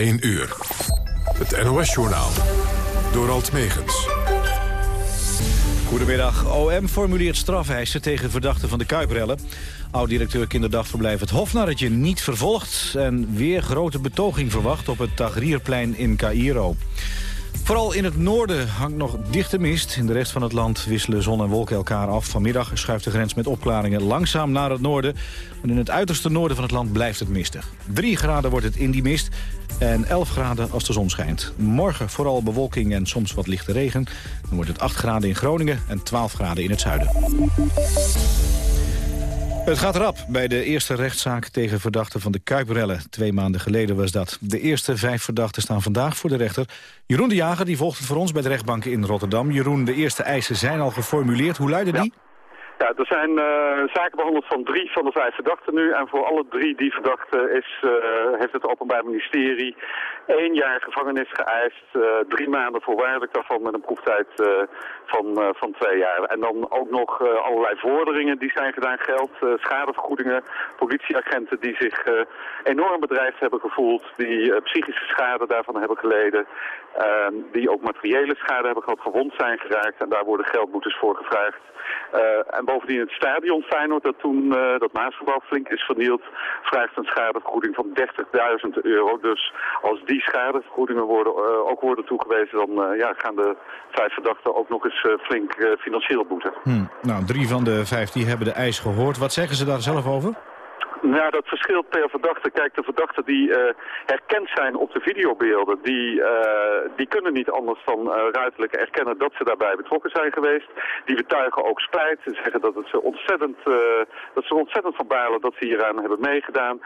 1 uur. Het NOS-journaal. Door Alt Megens. Goedemiddag. OM formuleert strafeisen tegen verdachten van de Kuiprellen. Oud-directeur kinderdagverblijf Het Hofnarretje niet vervolgd... en weer grote betoging verwacht op het Tagrierplein in Cairo. Vooral in het noorden hangt nog dichte mist. In de rest van het land wisselen zon en wolken elkaar af. Vanmiddag schuift de grens met opklaringen langzaam naar het noorden. En in het uiterste noorden van het land blijft het mistig. 3 graden wordt het in die mist en 11 graden als de zon schijnt. Morgen vooral bewolking en soms wat lichte regen. Dan wordt het 8 graden in Groningen en 12 graden in het zuiden. Het gaat rap bij de eerste rechtszaak tegen verdachten van de Kuiprellen. Twee maanden geleden was dat. De eerste vijf verdachten staan vandaag voor de rechter. Jeroen de Jager die volgt het voor ons bij de rechtbank in Rotterdam. Jeroen, de eerste eisen zijn al geformuleerd. Hoe luiden die? Ja, er zijn uh, zaken behandeld van drie van de vijf verdachten nu. En voor alle drie die verdachten is, uh, heeft het Openbaar Ministerie één jaar gevangenis geëist. Uh, drie maanden voorwaardelijk daarvan met een proeftijd van, van twee jaar. En dan ook nog allerlei vorderingen die zijn gedaan. Geld, schadevergoedingen, politieagenten die zich enorm bedreigd hebben gevoeld. Die psychische schade daarvan hebben geleden. Ehm, die ook materiële schade hebben gehad, gewond zijn geraakt. En daar worden geldboetes voor gevraagd. En bovendien het stadion Feyenoord, dat toen dat Maasgebouw flink is vernield, vraagt een schadevergoeding van 30.000 euro. Dus als die schadevergoedingen worden, ook worden toegewezen, dan ja, gaan de vijf verdachten ook nog eens flink financieel boeten. Hmm. Nou, drie van de vijf die hebben de eis gehoord. Wat zeggen ze daar zelf over? Nou, dat verschilt per verdachte. Kijk, de verdachten die uh, herkend zijn op de videobeelden, die, uh, die kunnen niet anders dan uh, ruiterlijk erkennen dat ze daarbij betrokken zijn geweest. Die betuigen ook spijt. Ze zeggen dat, het ze ontzettend, dat ze ontzettend van balen dat ze hieraan hebben meegedaan.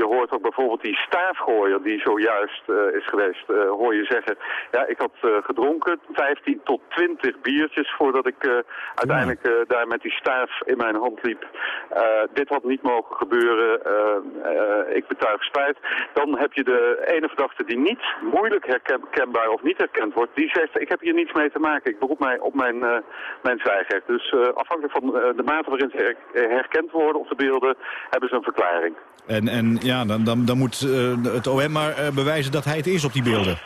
je hoort ook bijvoorbeeld die staafgooier die zojuist is geweest, hoor je zeggen, ja, ik had gedronken 15 tot 20 biertjes voordat ik uiteindelijk daar met die staaf in mijn hand liep. dit had niet mogen gebeuren gebeuren, eh, eh, ik betuig spijt. Dan heb je de ene verdachte die niet moeilijk herkenbaar of niet herkend wordt. Die zegt, ik heb hier niets mee te maken. Ik beroep mij op mijn, uh, mijn zwijgrecht. Dus afhankelijk van de mate waarin ze herkend worden op de beelden, hebben ze een verklaring. En, en ja, dan, dan, dan moet het OM maar bewijzen dat hij het is op die beelden.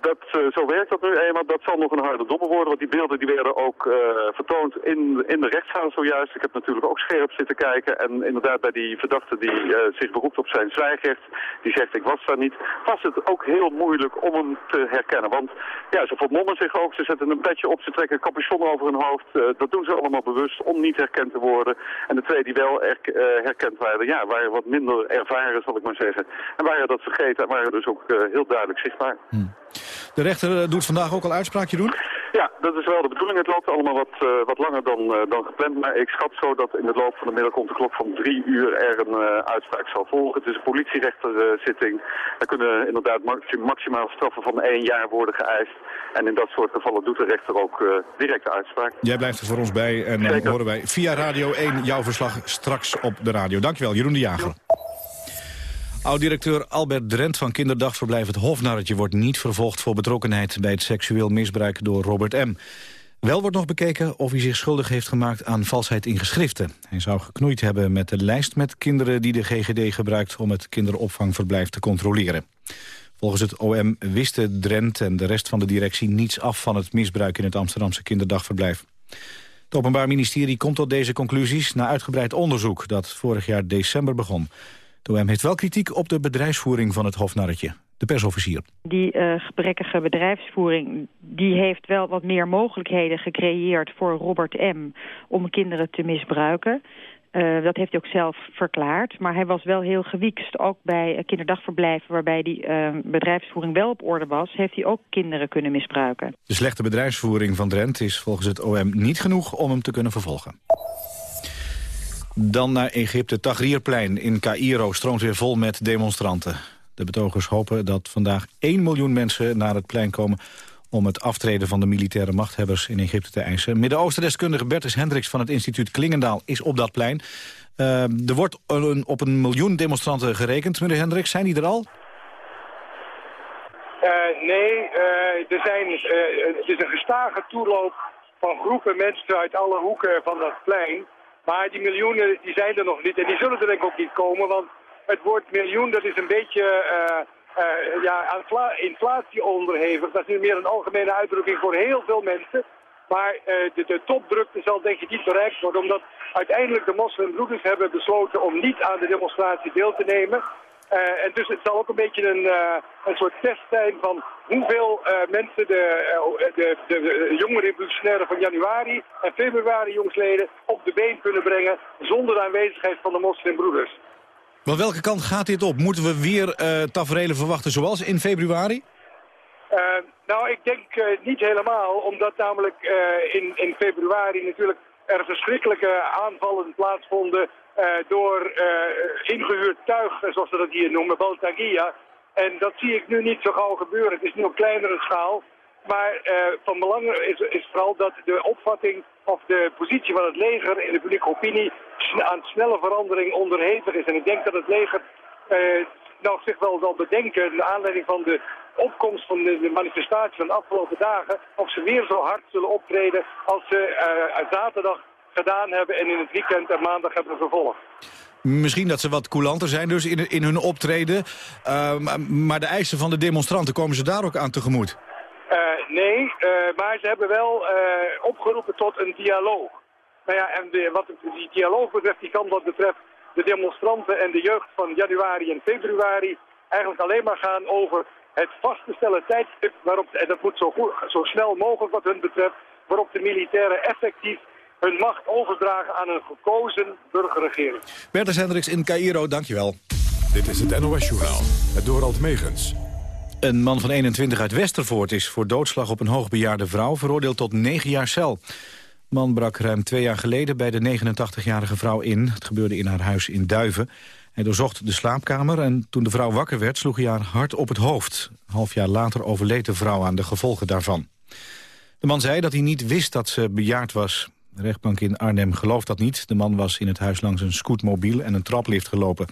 Dat, uh, zo werkt dat nu eenmaal. Dat zal nog een harde dobbel worden, want die beelden die werden ook uh, vertoond in, in de rechtszaal zojuist. Ik heb natuurlijk ook scherp zitten kijken. En inderdaad bij die verdachte die uh, zich beroept op zijn zwijgrecht, die zegt ik was daar niet, was het ook heel moeilijk om hem te herkennen. Want ja, ze vermommen zich ook, ze zetten een petje op, ze trekken een capuchon over hun hoofd. dat doen ze allemaal bewust om niet herkend te worden. En de twee die wel herkend waren, ja, waren wat minder ervaren, zal ik maar zeggen. En waren dat vergeten en waren dus ook heel duidelijk zichtbaar. Hmm. De rechter eh, doet vandaag ook al uitspraakje doen? Ja, dat is wel de bedoeling. Het loopt allemaal wat, uh, wat langer dan, uh, dan gepland. Maar ik schat zo dat in de loop van de middag rond de klok van drie uur er een uh, uitspraak zal volgen. Het is een politierechterzitting. Er kunnen inderdaad maximaal straffen van één jaar worden geëist. En in dat soort gevallen doet de rechter ook direct uitspraak. Jij blijft er voor ons bij en dan horen wij via Radio 1 jouw verslag straks op de radio. Dankjewel, Jeroen de Jager. Oud-directeur Albert Drent van kinderdagverblijf Het Hofnarretje... wordt niet vervolgd voor betrokkenheid bij het seksueel misbruik door Robert M. Wel wordt nog bekeken of hij zich schuldig heeft gemaakt aan valsheid in geschriften. Hij zou geknoeid hebben met de lijst met kinderen die de GGD gebruikt... om het kinderopvangverblijf te controleren. Volgens het OM wisten Drent en de rest van de directie niets af... van het misbruik in het Amsterdamse kinderdagverblijf. Het Openbaar Ministerie komt tot deze conclusies... na uitgebreid onderzoek dat vorig jaar december begon. De OM heeft wel kritiek op de bedrijfsvoering van het hofnarretje. De persofficier. Die uh, gebrekkige bedrijfsvoering die heeft wel wat meer mogelijkheden gecreëerd voor Robert M. om kinderen te misbruiken. Uh, dat heeft hij ook zelf verklaard. Maar hij was wel heel gewiekst. Ook bij kinderdagverblijven waarbij die uh, bedrijfsvoering wel op orde was... heeft hij ook kinderen kunnen misbruiken. De slechte bedrijfsvoering van Drent is volgens het OM niet genoeg om hem te kunnen vervolgen. Dan naar Egypte. Tagrierplein in Cairo stroomt weer vol met demonstranten. De betogers hopen dat vandaag 1 miljoen mensen naar het plein komen... om het aftreden van de militaire machthebbers in Egypte te eisen. Midden-Oosten-deskundige Bertus Hendricks van het instituut Klingendaal is op dat plein. Uh, er wordt een, op een miljoen demonstranten gerekend. Meneer Hendricks, zijn die er al? Uh, nee, uh, er zijn, het is een gestage toeloop van groepen mensen uit alle hoeken van dat plein... Maar die miljoenen die zijn er nog niet en die zullen er denk ik ook niet komen. Want het woord miljoen dat is een beetje uh, ja, aan inflatie onderhevig. Dat is nu meer een algemene uitdrukking voor heel veel mensen. Maar de, de topdrukte zal denk ik niet bereikt worden, omdat uiteindelijk de moslimbroeders hebben besloten om niet aan de demonstratie deel te nemen. Uh, en dus het zal ook een beetje een, uh, een soort test zijn van hoeveel uh, mensen de, de, de, de, jonge revolutionairen van januari en februari jongsleden op de been kunnen brengen zonder de aanwezigheid van de moslimbroeders. Maar welke kant gaat dit op? Moeten we weer tafereelen verwachten zoals in februari? nou, ik denk niet helemaal, omdat namelijk in, in februari natuurlijk er verschrikkelijke aanvallen plaatsvonden uh, door uh, ingehuurd tuig, zoals we dat hier noemen, Baltagia. En dat zie ik nu niet zo gauw gebeuren. Het is nu op kleinere schaal. Maar uh, van belang is, is, vooral dat de opvatting of de positie van het leger in de publieke opinie aan snelle verandering onderhevig is. En ik denk dat het leger nou zich wel zal bedenken, naar aanleiding van de opkomst van de, manifestatie van de afgelopen dagen, of ze weer zo hard zullen optreden als ze zaterdag gedaan hebben en in het weekend en maandag hebben vervolgd. Misschien dat ze wat coulanter zijn dus in, in hun optreden. Uh, maar de eisen van de demonstranten, komen ze daar ook aan tegemoet? Uh, nee, uh, maar ze hebben wel uh, opgeroepen tot een dialoog. Nou ja, en de, wat die dialoog betreft, die kan wat betreft de demonstranten en de jeugd van januari en februari eigenlijk alleen maar gaan over het vaststellen tijdstip waarop, en dat moet zo, goed, zo snel mogelijk wat hun betreft, waarop de militairen effectief hun macht overdragen aan een gekozen burgerregering. Bertus Hendricks in Cairo, dankjewel. Dit is het NOS-journaal, het Dorald Megens. Een man van 21 uit Westervoort is voor doodslag op een hoogbejaarde vrouw... veroordeeld tot 9 jaar cel. De man brak ruim twee jaar geleden bij de 89-jarige vrouw in. Het gebeurde in haar huis in Duiven. Hij doorzocht de slaapkamer en toen de vrouw wakker werd... sloeg hij haar hard op het hoofd. Een half jaar later overleed de vrouw aan de gevolgen daarvan. De man zei dat hij niet wist dat ze bejaard was. De rechtbank in Arnhem gelooft dat niet. De man was in het huis langs een scootmobiel en een traplift gelopen.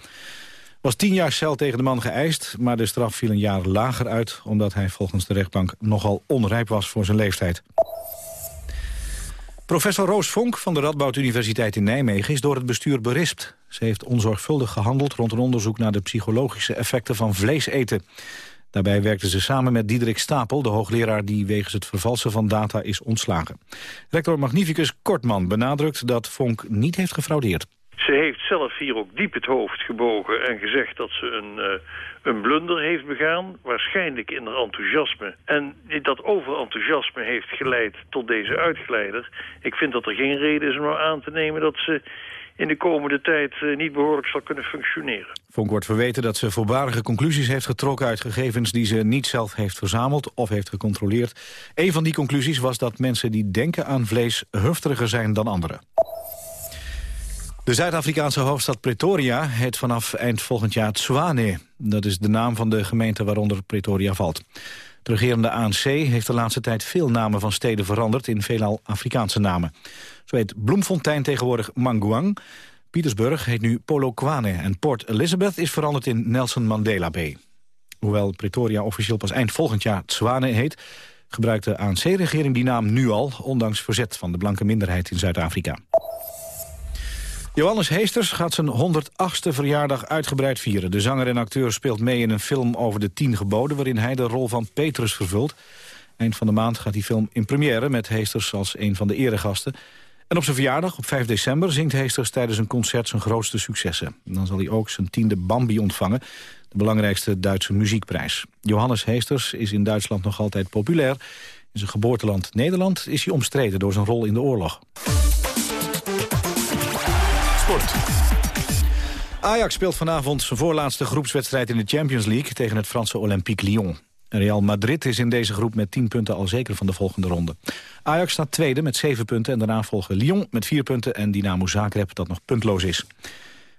was tien jaar cel tegen de man geëist, maar de straf viel een jaar lager uit... omdat hij volgens de rechtbank nogal onrijp was voor zijn leeftijd. Professor Roos Vonk van de Radboud Universiteit in Nijmegen is door het bestuur berispt. Ze heeft onzorgvuldig gehandeld rond een onderzoek naar de psychologische effecten van vlees eten. Daarbij werkten ze samen met Diederik Stapel, de hoogleraar die wegens het vervalsen van data is ontslagen. Rector Magnificus Kortman benadrukt dat Vonk niet heeft gefraudeerd. Ze heeft zelf hier ook diep het hoofd gebogen en gezegd dat ze een, uh, een blunder heeft begaan. Waarschijnlijk in haar enthousiasme. En dat overenthousiasme heeft geleid tot deze uitgeleider. Ik vind dat er geen reden is om nou aan te nemen dat ze in de komende tijd uh, niet behoorlijk zal kunnen functioneren. Vonk wordt verweten dat ze voorbarige conclusies heeft getrokken uit gegevens die ze niet zelf heeft verzameld of heeft gecontroleerd. Een van die conclusies was dat mensen die denken aan vlees hufteriger zijn dan anderen. De Zuid-Afrikaanse hoofdstad Pretoria heet vanaf eind volgend jaar Tswane. Dat is de naam van de gemeente waaronder Pretoria valt. De regerende ANC heeft de laatste tijd veel namen van steden veranderd... in veelal Afrikaanse namen. Zo heet Bloemfontein tegenwoordig Manguang. Pietersburg heet nu Polokwane en Port Elizabeth is veranderd in Nelson Mandela Bay. Hoewel Pretoria officieel pas eind volgend jaar Tswane heet... gebruikt de ANC-regering die naam nu al... ondanks verzet van de blanke minderheid in Zuid-Afrika. Johannes Heesters gaat zijn 108ste verjaardag uitgebreid vieren. De zanger en acteur speelt mee in een film over de tien geboden... waarin hij de rol van Petrus vervult. Eind van de maand gaat die film in première met Heesters als een van de eregasten. En op zijn verjaardag, op 5 december, zingt Heesters tijdens een concert zijn grootste successen. dan zal hij ook zijn tiende Bambi ontvangen, de belangrijkste Duitse muziekprijs. Johannes Heesters is in Duitsland nog altijd populair. In zijn geboorteland Nederland is hij omstreden door zijn rol in de oorlog. Sport. Ajax speelt vanavond zijn voorlaatste groepswedstrijd in de Champions League... tegen het Franse Olympique Lyon. Real Madrid is in deze groep met 10 punten al zeker van de volgende ronde. Ajax staat tweede met 7 punten en daarna volgen Lyon met 4 punten... en Dynamo Zagreb dat nog puntloos is.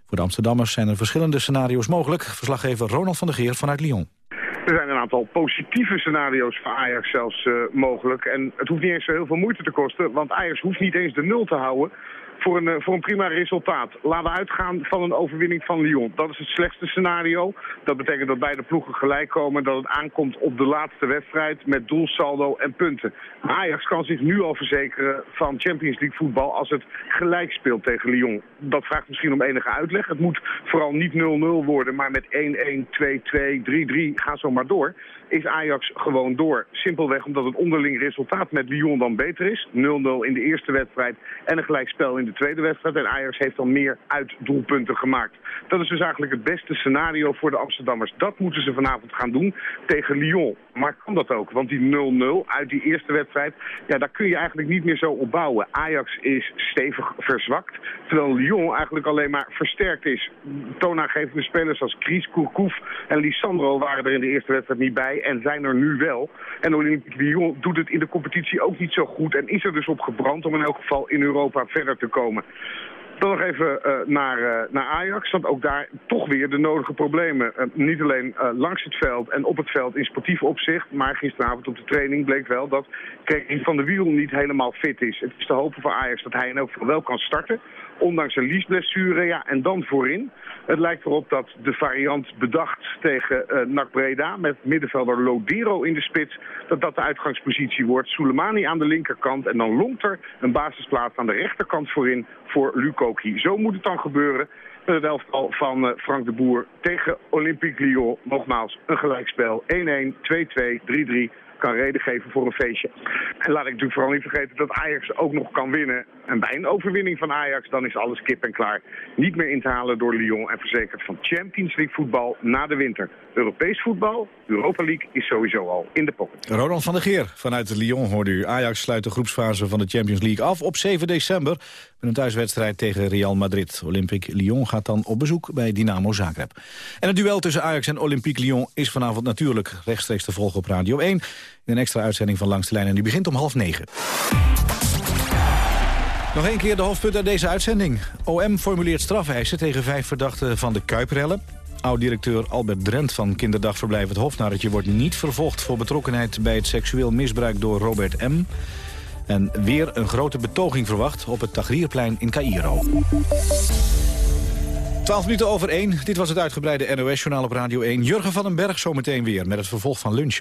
Voor de Amsterdammers zijn er verschillende scenario's mogelijk. Verslaggever Ronald van der Geer vanuit Lyon. Er zijn een aantal positieve scenario's voor Ajax zelfs uh, mogelijk. En het hoeft niet eens zo heel veel moeite te kosten, want Ajax hoeft niet eens de nul te houden. Voor een, voor een prima resultaat. Laten we uitgaan van een overwinning van Lyon. Dat is het slechtste scenario. Dat betekent dat beide ploegen gelijk komen. Dat het aankomt op de laatste wedstrijd met doelsaldo en punten. Ajax kan zich nu al verzekeren van Champions League voetbal als het gelijk speelt tegen Lyon. Dat vraagt misschien om enige uitleg. Het moet vooral niet 0-0 worden, maar met 1-1, 2-2, 3-3, ga zo maar door is Ajax gewoon door. Simpelweg omdat het onderling resultaat met Lyon dan beter is. 0-0 in de eerste wedstrijd en een gelijkspel in de tweede wedstrijd. En Ajax heeft dan meer uitdoelpunten gemaakt. Dat is dus eigenlijk het beste scenario voor de Amsterdammers. Dat moeten ze vanavond gaan doen tegen Lyon. Maar kan dat ook? Want die 0-0 uit die eerste wedstrijd, ja, daar kun je eigenlijk niet meer zo op bouwen. Ajax is stevig verzwakt, terwijl Lyon eigenlijk alleen maar versterkt is. Toonaangevende spelers als Kries, Kourkouf en Lisandro waren er in de eerste wedstrijd niet bij en zijn er nu wel. En Olympique Lyon doet het in de competitie ook niet zo goed en is er dus op gebrand om in elk geval in Europa verder te komen. Dan nog even uh, naar, uh, naar Ajax, want ook daar toch weer de nodige problemen. Uh, niet alleen langs het veld en op het veld in sportief opzicht, maar gisteravond op de training bleek wel dat Kevin van de Wiel niet helemaal fit is. Het is te hopen voor Ajax dat hij in elk geval wel kan starten, ondanks een liesblessure. Ja, en dan voorin. Het lijkt erop dat de variant bedacht tegen uh, NAC Breda... met middenvelder Lodero in de spits, dat dat de uitgangspositie wordt. Soleimani aan de linkerkant en dan longt er een basisplaats aan de rechterkant voorin voor Lukoki. Zo moet het dan gebeuren het elftal van uh, Frank de Boer tegen Olympique Lyon. Nogmaals, een gelijkspel. 1-1, 2-2, 3-3 kan reden geven voor een feestje. En laat ik natuurlijk vooral niet vergeten dat Ajax ook nog kan winnen. En bij een overwinning van Ajax, dan is alles kip en klaar. Niet meer in te halen door Lyon en verzekerd van Champions League voetbal na de winter. Europees voetbal, Europa League, is sowieso al in de pocket. Ronald van der Geer vanuit Lyon hoorde u. Ajax sluit de groepsfase van de Champions League af op 7 december... met een thuiswedstrijd tegen Real Madrid. Olympique Lyon gaat dan op bezoek bij Dynamo Zagreb. En het duel tussen Ajax en Olympique Lyon is vanavond natuurlijk rechtstreeks te volgen op Radio 1... in een extra uitzending van Langs de Lijn en die begint om half negen. Nog één keer de hoofdpunt uit deze uitzending. OM formuleert strafeisen tegen vijf verdachten van de Kuiprellen. Oud-directeur Albert Drent van kinderdagverblijf Het Hofnarretje... wordt niet vervolgd voor betrokkenheid bij het seksueel misbruik door Robert M. En weer een grote betoging verwacht op het Tagrierplein in Cairo. 12 minuten over 1. Dit was het uitgebreide NOS-journaal op Radio 1. Jurgen van den Berg zometeen weer met het vervolg van lunch.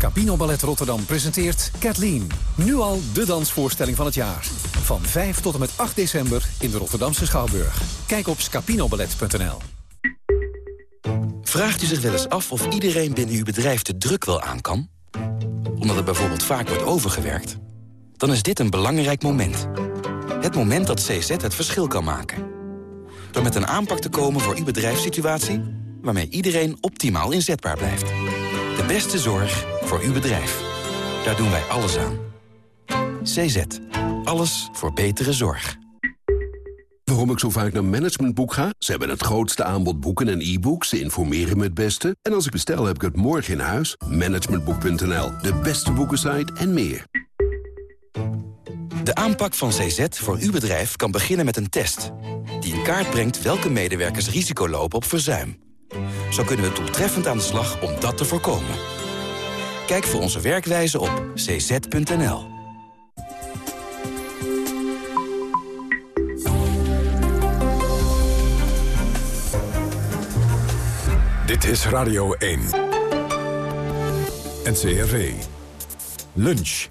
Scapino Ballet Rotterdam presenteert Kathleen. Nu al de dansvoorstelling van het jaar. Van 5 tot en met 8 december in de Rotterdamse Schouwburg. Kijk op scapinoballet.nl. Vraagt u zich wel eens af of iedereen binnen uw bedrijf de druk wel aan kan? Omdat er bijvoorbeeld vaak wordt overgewerkt? Dan is dit een belangrijk moment. Het moment dat CZ het verschil kan maken. Door met een aanpak te komen voor uw bedrijfssituatie... waarmee iedereen optimaal inzetbaar blijft. De beste zorg voor uw bedrijf. Daar doen wij alles aan. CZ. Alles voor betere zorg. Waarom ik zo vaak naar Managementboek ga? Ze hebben het grootste aanbod boeken en e-books. Ze informeren me het beste. En als ik bestel, heb ik het morgen in huis. Managementboek.nl. De beste boekensite en meer. De aanpak van CZ voor uw bedrijf kan beginnen met een test... die in kaart brengt welke medewerkers risico lopen op verzuim. Zo kunnen we doeltreffend aan de slag om dat te voorkomen. Kijk voor onze werkwijze op cz.nl. Dit is Radio 1. NCRV. Lunch.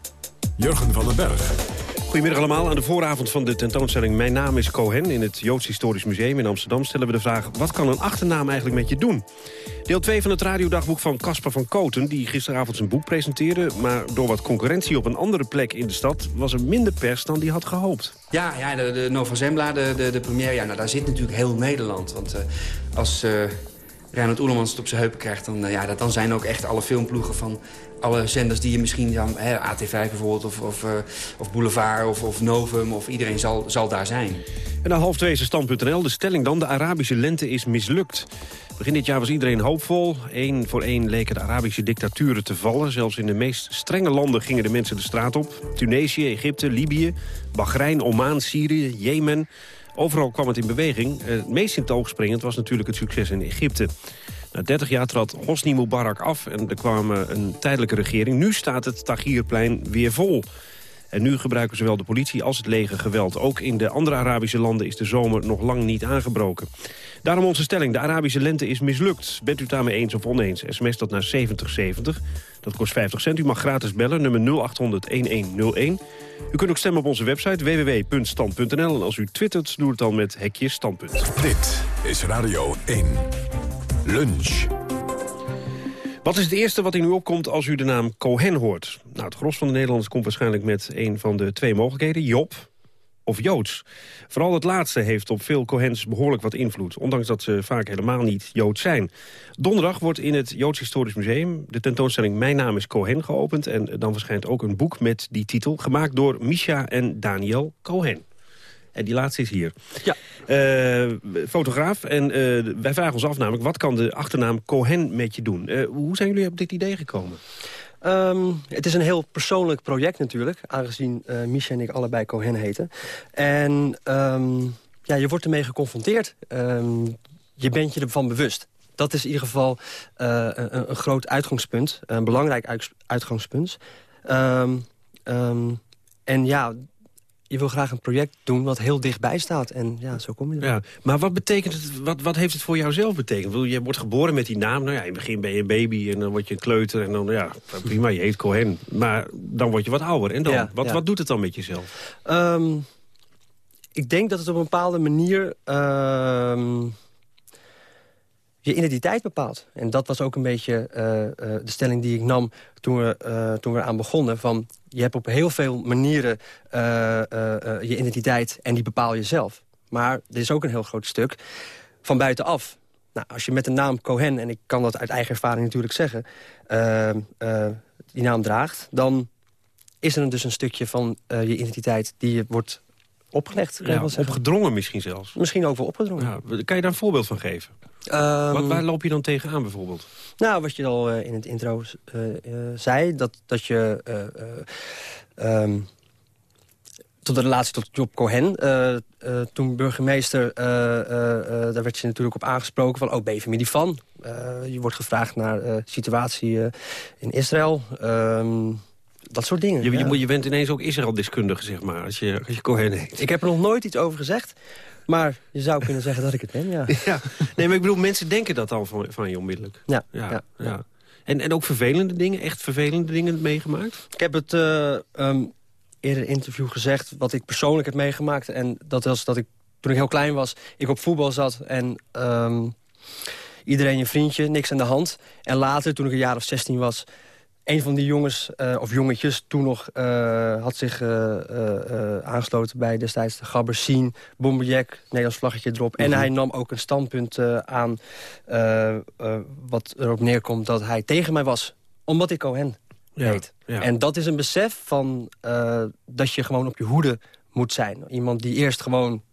Jurgen van den Berg. Goedemiddag allemaal. Aan de vooravond van de tentoonstelling Mijn naam is Cohen... in het Joods Historisch Museum in Amsterdam stellen we de vraag... wat kan een achternaam eigenlijk met je doen? Deel 2 van het radiodagboek van Caspar van Koten... die gisteravond zijn boek presenteerde... maar door wat concurrentie op een andere plek in de stad... was er minder pers dan die had gehoopt. Ja, ja de, de Nova Zembla, de, de, de première, ja, nou, daar zit natuurlijk heel Nederland. Want uh, als uh, Reinhard Oelemans het op zijn heupen krijgt... Dan, uh, ja, dan zijn ook echt alle filmploegen van alle zenders die je misschien... Ja, hè, AT5 bijvoorbeeld, of, of, uh, of Boulevard, of, of Novum, of iedereen zal, zal daar zijn. En na half twee is stand.nl. De stelling dan, de Arabische lente is mislukt. Begin dit jaar was iedereen hoopvol. Eén voor één leken de Arabische dictaturen te vallen. Zelfs in de meest strenge landen gingen de mensen de straat op. Tunesië, Egypte, Libië, Bahrein, Oman, Syrië, Jemen. Overal kwam het in beweging. Het meest in het springend was natuurlijk het succes in Egypte. Na 30 jaar trad Hosni Mubarak af en er kwam een tijdelijke regering. Nu staat het Tahrirplein weer vol. En nu gebruiken zowel de politie als het leger geweld. Ook in de andere Arabische landen is de zomer nog lang niet aangebroken. Daarom onze stelling, de Arabische lente is mislukt. Bent u het daarmee eens of oneens? SMS dat naar 7070. Dat kost 50 cent. U mag gratis bellen, nummer 0800-1101. U kunt ook stemmen op onze website www.stand.nl. En als u twittert, doe het dan met hekje standpunt. Dit is Radio 1. Lunch. Wat is het eerste wat in u opkomt als u de naam Cohen hoort? Nou, het gros van de Nederlanders komt waarschijnlijk met een van de twee mogelijkheden. Job of Joods. Vooral het laatste heeft op veel Cohens behoorlijk wat invloed. Ondanks dat ze vaak helemaal niet Joods zijn. Donderdag wordt in het Joods Historisch Museum de tentoonstelling Mijn naam is Cohen geopend. En dan verschijnt ook een boek met die titel. Gemaakt door Misha en Daniel Cohen. En die laatste is hier. Ja. Uh, fotograaf. En uh, wij vragen ons af namelijk, wat kan de achternaam Cohen met je doen? Uh, hoe zijn jullie op dit idee gekomen? Um, het is een heel persoonlijk project natuurlijk, aangezien uh, Misha en ik allebei Cohen heten. En um, ja, je wordt ermee geconfronteerd. Um, je bent je ervan bewust. Dat is in ieder geval uh, een, een, groot uitgangspunt, een belangrijk uitgangspunt. en ja, je wil graag een project doen wat heel dichtbij staat. En ja, zo kom je er. Ja, maar wat betekent het, wat, wat heeft het voor jou zelf betekend? Je wordt geboren met die naam. Nou ja, in het begin ben je een baby en dan word je een kleuter. En dan, ja, prima, je heet Cohen. Maar dan word je wat ouder. En dan, ja, wat, ja. wat doet het dan met jezelf? Um, ik denk dat het op een bepaalde manier... Um, je identiteit bepaalt. En dat was ook een beetje uh, uh, de stelling die ik nam toen we, uh, toen we aan begonnen. Van, je hebt op heel veel manieren je identiteit en die bepaal je zelf. Maar er is ook een heel groot stuk van buitenaf. Nou, als je met de naam Cohen, en ik kan dat uit eigen ervaring natuurlijk zeggen... die naam draagt, dan is er dus een stukje van je identiteit die je wordt opgelegd. Ja, opgedrongen misschien zelfs. Misschien ook wel opgedrongen. Ja, kan je daar een voorbeeld van geven? Um, wat, waar loop je dan tegenaan bijvoorbeeld? Nou, wat je al uh, in het intro uh, uh, zei, dat, dat je... Um, tot de relatie tot Job Cohen. toen burgemeester, daar werd je natuurlijk op aangesproken van... oh, ben je familie van? je wordt gevraagd naar de situatie in Israël... Um, dat soort dingen. Je, ja. je, je, bent ineens ook Israël-deskundige, zeg maar, als je, als je Cohen heet. Ik heb er nog nooit iets over gezegd. Maar je zou kunnen zeggen dat ik het ben, ja. ja. Nee, maar ik bedoel, mensen denken dat al van, van je onmiddellijk. Ja. ja, ja. En, en ook vervelende dingen, echt vervelende dingen meegemaakt? Ik heb het uh, um, eerder in interview gezegd, wat ik persoonlijk heb meegemaakt. En dat was dat ik, toen ik heel klein was, ik op voetbal zat en... Um, iedereen je vriendje, niks aan de hand. En later, toen ik een jaar of 16 was een van die jongens, uh, of jongetjes, toen nog uh, had zich uh, aangesloten bij destijds de Gabber Sien, Bomberjack, Nederlands vlaggetje erop. Mm -hmm. En hij nam ook een standpunt aan wat erop neerkomt dat hij tegen mij was, omdat ik Cohen ja, heet. Ja. En dat is een besef van dat je gewoon op je hoede moet zijn. Iemand die eerst gewoon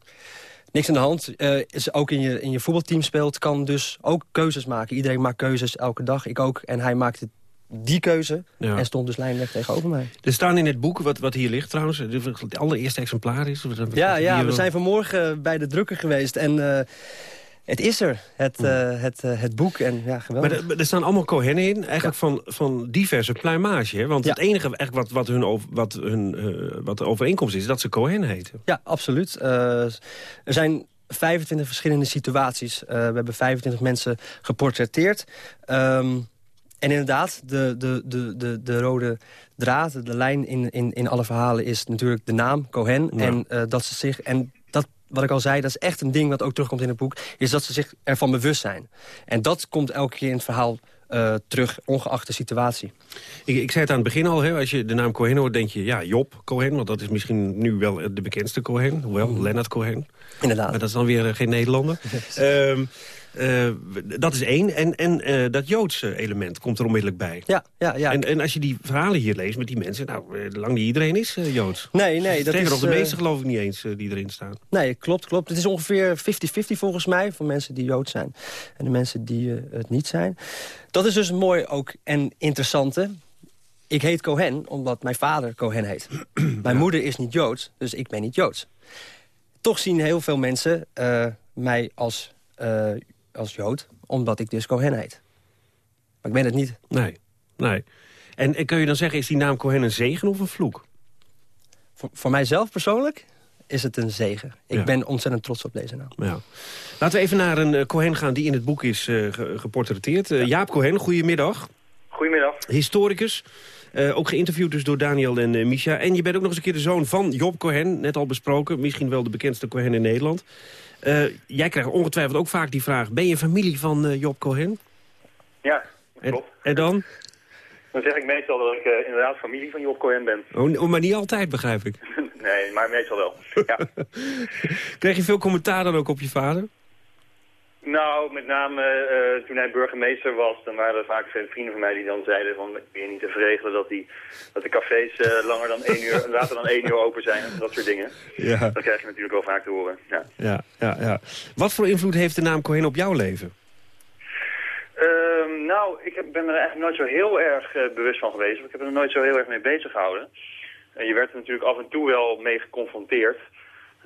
niks aan de hand. Uh, is ook in je, in je voetbalteam speelt, kan dus ook keuzes maken. Iedereen maakt keuzes elke dag, ik ook. En hij maakt die keuze ja. en stond dus lijnweg tegenover mij. Er staan in het boek, wat, wat hier ligt trouwens, het allereerste exemplaar is. Wat, ja, ja we zijn vanmorgen bij de drukker geweest en... Uh, het is er, het, uh, het, uh, het boek. En, ja, geweldig. Maar er staan allemaal Cohen in, eigenlijk ja. van, van diverse pluimage. Hè? Want ja. het enige eigenlijk wat, wat, hun, wat, hun, uh, wat de overeenkomst is, is dat ze Cohen heten. Ja, absoluut. er zijn 25 verschillende situaties. we hebben 25 mensen geportretteerd. Um, en inderdaad, de, de, de, de, de rode draad, de lijn in, in, in alle verhalen is natuurlijk de naam, Cohen. En uh, dat ze zich. En dat, wat ik al zei, dat is echt een ding wat ook terugkomt in het boek, is dat ze zich ervan bewust zijn. En dat komt elke keer in het verhaal uh, terug, ongeacht de situatie. Ik, ik, zei het aan het begin al, hè, als je de naam Cohen hoort, denk je... ja, Job Cohen, want dat is misschien nu wel de bekendste Cohen. Hoewel, mm. Leonard Cohen. Inderdaad. Maar dat is dan weer uh, geen Nederlander. um, uh, dat is één. En, en uh, dat Joodse element komt er onmiddellijk bij. Ja, ja, ja. En, en als je die verhalen hier leest met die mensen... nou, lang niet iedereen is uh, Joods. Nee, nee. Dat is, de meeste geloof ik niet eens die erin staan. Nee, klopt, klopt. Het is ongeveer 50-50 volgens mij... van mensen die Jood zijn en de mensen die het niet zijn. Dat is dus mooi ook en interessante. Ik heet Cohen omdat mijn vader Cohen heet. mijn moeder is niet Joods, dus ik ben niet Joods. Toch zien heel veel mensen mij als als Jood, omdat ik dus Cohen heet. Maar ik ben het niet. Nee, nee. En, en kun je dan zeggen, is die naam Cohen een zegen of een vloek? Voor, voor mijzelf persoonlijk is het een zegen. Ik ben ontzettend trots op deze naam. Ja. Laten we even naar een uh, Cohen gaan die in het boek is uh, geportretteerd. Uh, Jaap Cohen, goedemiddag. Goedemiddag. Historicus. ook geïnterviewd dus door Daniel en Misha. En je bent ook nog eens een keer de zoon van Job Cohen, net al besproken. Misschien wel de bekendste Cohen in Nederland. Uh, jij krijgt ongetwijfeld ook vaak die vraag... ben je familie van uh, Job Cohen? Ja, klopt. En, en, dan? Dan zeg ik meestal dat ik uh, inderdaad familie van Job Cohen ben. Oh, oh maar niet altijd, begrijp ik. nee, maar meestal wel, ja. Krijg je veel commentaar dan ook op je vader? Nou, met name uh, toen hij burgemeester was, dan waren er vaak veel vrienden van mij die dan zeiden van, kun je niet even regelen dat, die, dat de cafés uh, langer dan één uur, later dan één uur open zijn en dat soort dingen. Ja. Dat krijg je natuurlijk wel vaak te horen. Ja. Ja, ja, ja. Wat voor invloed heeft de naam Cohen op jouw leven? Uh, nou, ik heb, ben er eigenlijk nooit zo heel erg uh, bewust van geweest. Ik heb er nooit zo heel erg mee bezig gehouden. je werd er natuurlijk af en toe wel mee geconfronteerd.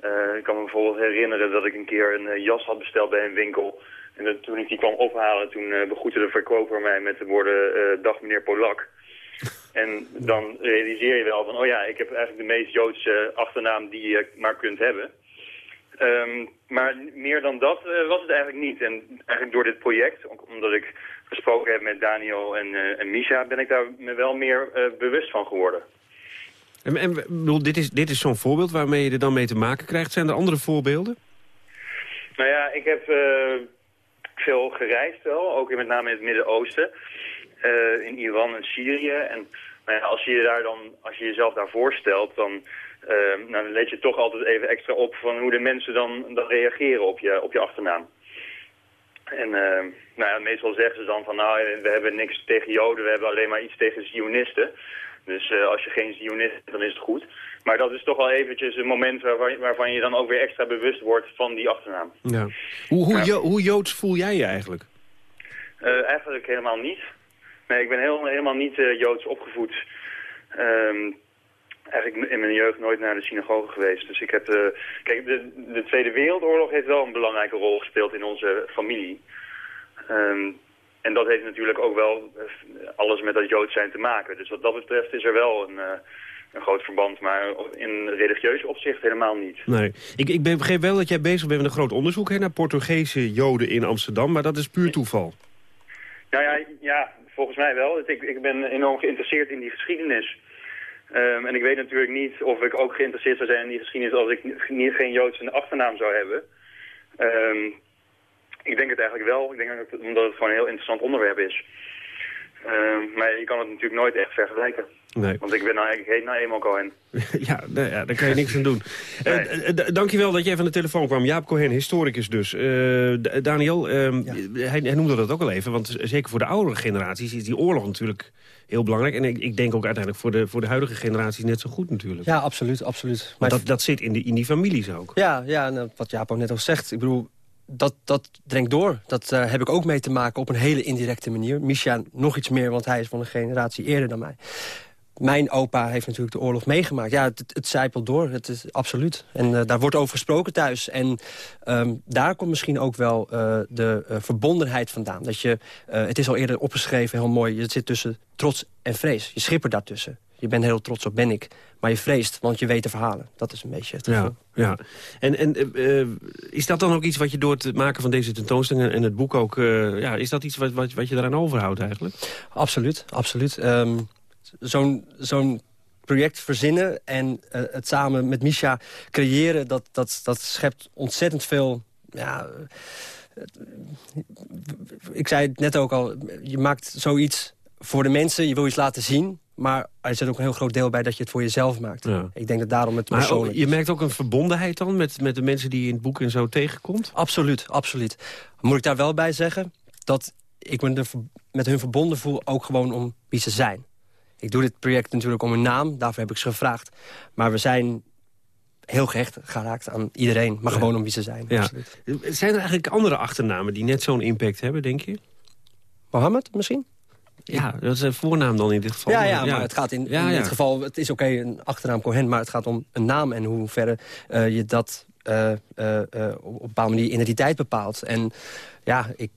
Uh, ik kan me bijvoorbeeld herinneren dat ik een keer een uh, jas had besteld bij een winkel. En dat, toen ik die kwam ophalen, toen uh, begroette de verkoper mij met de woorden dag meneer Polak. En dan realiseer je wel van, oh ja, ik heb eigenlijk de meest Joodse achternaam die je maar kunt hebben. Um, maar meer dan dat was het eigenlijk niet. En eigenlijk door dit project, omdat ik gesproken heb met Daniel en, en Misha, ben ik daar me wel meer bewust van geworden. En, dit is, dit is zo'n voorbeeld waarmee je er dan mee te maken krijgt. Zijn er andere voorbeelden? Nou ja, ik heb uh, veel gereisd wel, ook met name in het Midden-Oosten. Uh, in Iran en Syrië. En nou ja, als je daar dan, als je jezelf daar voorstelt, dan, uh, dan let je toch altijd even extra op van hoe de mensen dan, dan reageren op je, op je achternaam. En nou ja, meestal zeggen ze dan van nou, we hebben niks tegen Joden, we hebben alleen maar iets tegen Zionisten. Dus uh, als je geen Zionist bent, dan is het goed. Maar dat is toch wel eventjes een moment waarvan, waarvan je dan ook weer extra bewust wordt van die achternaam. Ja. Hoe, hoe, jo hoe Joods voel jij je eigenlijk? Uh, eigenlijk helemaal niet. Nee, ik ben heel, helemaal niet Joods opgevoed. Um, eigenlijk in mijn jeugd nooit naar de synagoge geweest. Dus ik heb... Uh, kijk, de, de Tweede Wereldoorlog heeft wel een belangrijke rol gespeeld in onze familie. Um, en dat heeft natuurlijk ook wel eh, alles met dat Jood zijn te maken. Dus wat dat betreft is er wel een, uh, een groot verband, maar in religieus opzicht helemaal niet. Nee, ik, ik begreep wel dat jij bezig bent met een groot onderzoek hè, naar Portugese Joden in Amsterdam, maar dat is puur toeval. Nou ja, ja volgens mij wel. Ik, ik ben enorm geïnteresseerd in die geschiedenis. Um, en ik weet natuurlijk niet of ik ook geïnteresseerd zou zijn in die geschiedenis als ik niet, geen Joodse achternaam zou hebben. Um, ik denk het eigenlijk wel. Ik denk dat het, omdat het gewoon een heel interessant onderwerp is. Uh, maar je kan het natuurlijk nooit echt vergelijken. Nee. Want ik, ben nou, ik heet nou eenmaal Cohen. ja, nou ja, daar kan je niks aan doen. Nee. Uh, dankjewel dat jij van de telefoon kwam. Jaap Cohen, historicus dus. Uh, Daniel, ehm, hij, hij, noemde dat ook al even. Want zeker voor de oudere generaties is die oorlog natuurlijk heel belangrijk. En ik, ik, denk ook uiteindelijk voor de, voor de huidige generaties net zo goed natuurlijk. Ja, absoluut. absoluut. Maar dat, dat zit in, die in die families ook. Ja, ja nou, wat Jaap ook net al zegt. Ik bedoel, dat, dat dringt door. Dat uh, heb ik ook mee te maken op een hele indirecte manier. Misha nog iets meer, want hij is van een generatie eerder dan mij. Mijn opa heeft natuurlijk de oorlog meegemaakt. Ja, het, het zijpelt door, het is absoluut. En uh, daar wordt over gesproken thuis. En um, daar komt misschien ook wel uh, de verbondenheid vandaan. Dat je, het is al eerder opgeschreven, heel mooi. Je zit tussen trots en vrees. Je schippert daartussen. Je bent heel trots op ben ik. Maar je vreest, want je weet de verhalen. Dat is een beetje het gevoel. Ja, ja. En, en eh, eh, is dat dan ook iets wat je door het maken van deze tentoonstelling en het boek ook... eh, ja, is dat iets wat, wat, wat je daaraan overhoudt eigenlijk? Absoluut, absoluut. Ehm, Zo'n zo'n project verzinnen en eh, het samen met Misha creëren... dat, dat, dat schept ontzettend veel... Ja, eh, ik zei het net ook al, je maakt zoiets voor de mensen, je wil iets laten zien... maar er zit ook een heel groot deel bij dat je het voor jezelf maakt. Ja. Ik denk dat daarom het Maar ook, persoonlijk je merkt ook een verbondenheid dan met, met de mensen die je in het boek en zo tegenkomt? Absoluut, absoluut. Moet ik daar wel bij zeggen dat ik me er met hun verbonden voel... ook gewoon om wie ze zijn. Ik doe dit project natuurlijk om hun naam, daarvoor heb ik ze gevraagd. Maar we zijn heel gehecht geraakt aan iedereen, maar gewoon om wie ze zijn. Ja. absoluut. Zijn er eigenlijk andere achternamen die net zo'n impact hebben, denk je? Mohammed misschien? Ja, dat is een voornaam dan in dit geval. Ja, ja, maar het gaat in, Ja, in ja. dit geval... Het is oké, een achternaam Cohen, maar het gaat om een naam... en hoe verre eh, je dat eh, eh, op een bepaalde manier identiteit bepaalt. En ja, ik,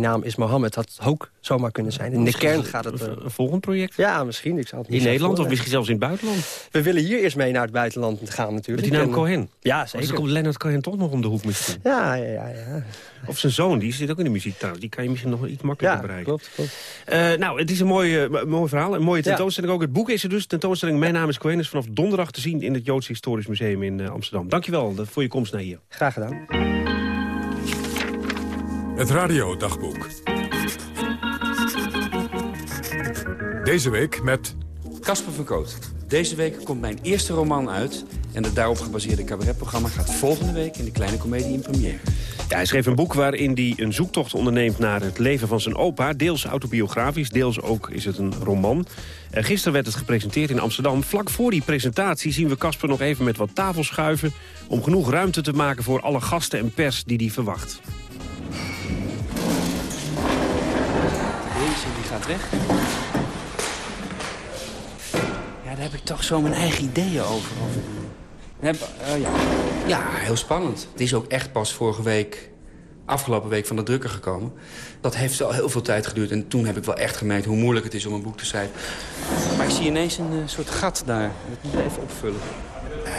mijn naam is Mohammed. Dat had ook zomaar kunnen zijn. In de kern gaat het... eh, Een volgend project? ja, misschien. Ik zou het In Nederland of misschien zelfs in het buitenland? We willen hier eerst mee naar het buitenland gaan Met natuurlijk. die naam En- Cohen? Ja, Dus zeker. dan komt Leonard Cohen toch nog om de hoek misschien. Ja, ja, ja. ja. Of zijn zoon, die zit ook in de muziek trouwens. Die kan je misschien nog iets makkelijker Ja, bereiken. klopt, klopt. Eh, nou, het is een mooi, eh, mooi verhaal. Een mooie Ja. tentoonstelling ook. Het boek is er dus. Tentoonstelling Mijn naam is Cohen is vanaf donderdag te zien... in het Joods Historisch Museum in eh, Amsterdam. Dankjewel voor je komst naar hier. Graag gedaan. Het radiodagboek. Deze week met... Casper Verkoot. Deze week komt mijn eerste roman uit. En het daarop gebaseerde cabaretprogramma gaat volgende week in de Kleine Comedie in première. Ja, hij schreef een boek waarin hij een zoektocht onderneemt naar het leven van zijn opa. Deels autobiografisch, deels ook is het een roman. Eh, gisteren werd het gepresenteerd in Amsterdam. Vlak voor die presentatie zien we Casper nog even met wat tafels schuiven... om genoeg ruimte te maken voor alle gasten en pers die hij verwacht. Gaat weg. Ja, daar heb ik toch zo mijn eigen ideeën over. Heb, eh, ja. ja, heel spannend. Het is ook echt pas vorige week, afgelopen week van de drukker gekomen. Dat heeft al heel veel tijd geduurd. En toen heb ik wel echt gemerkt hoe moeilijk het is om een boek te schrijven. Maar ik zie ineens een eh, soort gat daar. Dat moet ik even opvullen.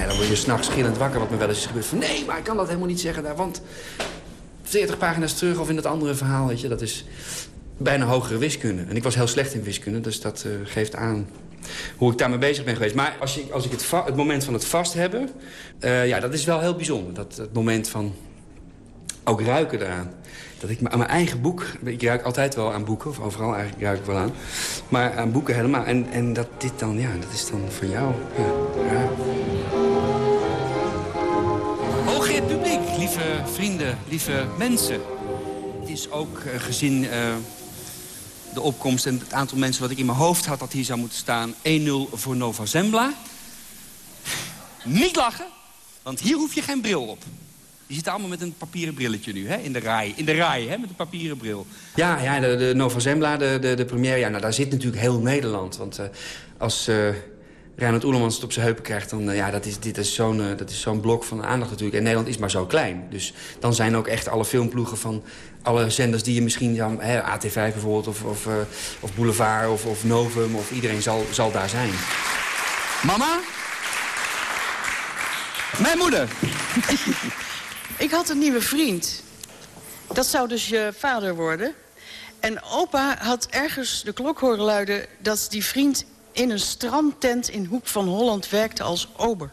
Dan word je s'nachts gillend wakker, wat me wel eens is gebeurd. Van, nee, maar ik kan dat helemaal niet zeggen daar, want... 40 pagina's terug of in dat andere verhaal, weet je, dat is bijna hogere wiskunde. En ik was heel slecht in wiskunde, dus dat eh, geeft aan hoe ik daarmee bezig ben geweest. Maar als, je, als ik het, het moment van het vast hebben, eh, ja, dat is wel heel bijzonder. Dat, het moment van ook ruiken eraan. Dat ik aan mijn eigen boek, ik ruik altijd wel aan boeken, of overal eigenlijk ruik ik wel aan. Maar aan boeken helemaal. En, en dat dit dan, ja, dat is dan van jou. Ja, ja. Publiek, lieve vrienden, lieve mensen. Het is ook gezien eh, de opkomst en het aantal mensen wat ik in mijn hoofd had... dat hier zou moeten staan 1-0 voor Nova Zembla. Niet lachen, want hier hoef je geen bril op. Die zitten allemaal met een papieren brilletje nu, hè? In de rij, in de rij hè? met een papieren bril. Ja, ja de, Nova Zembla, de, de, de première, ja, nou, daar zit natuurlijk heel Nederland. Want eh, als eh Reinhard Oelemans het op zijn heupen krijgt... dan uh, ja, dat is, dit is zo'n uh, dat is zo'n blok van aandacht natuurlijk. En Nederland is maar zo klein. Dus dan zijn ook echt alle filmploegen van alle zenders die je misschien... Ja, hè, AT5 bijvoorbeeld, of, of, uh, of Boulevard, of, of Novum, of iedereen zal, zal daar zijn. Mama? Mijn moeder. Ik had een nieuwe vriend. Dat zou dus je vader worden. En opa had ergens de klok horen luiden... dat die vriend in een strandtent in Hoek van Holland werkte als ober.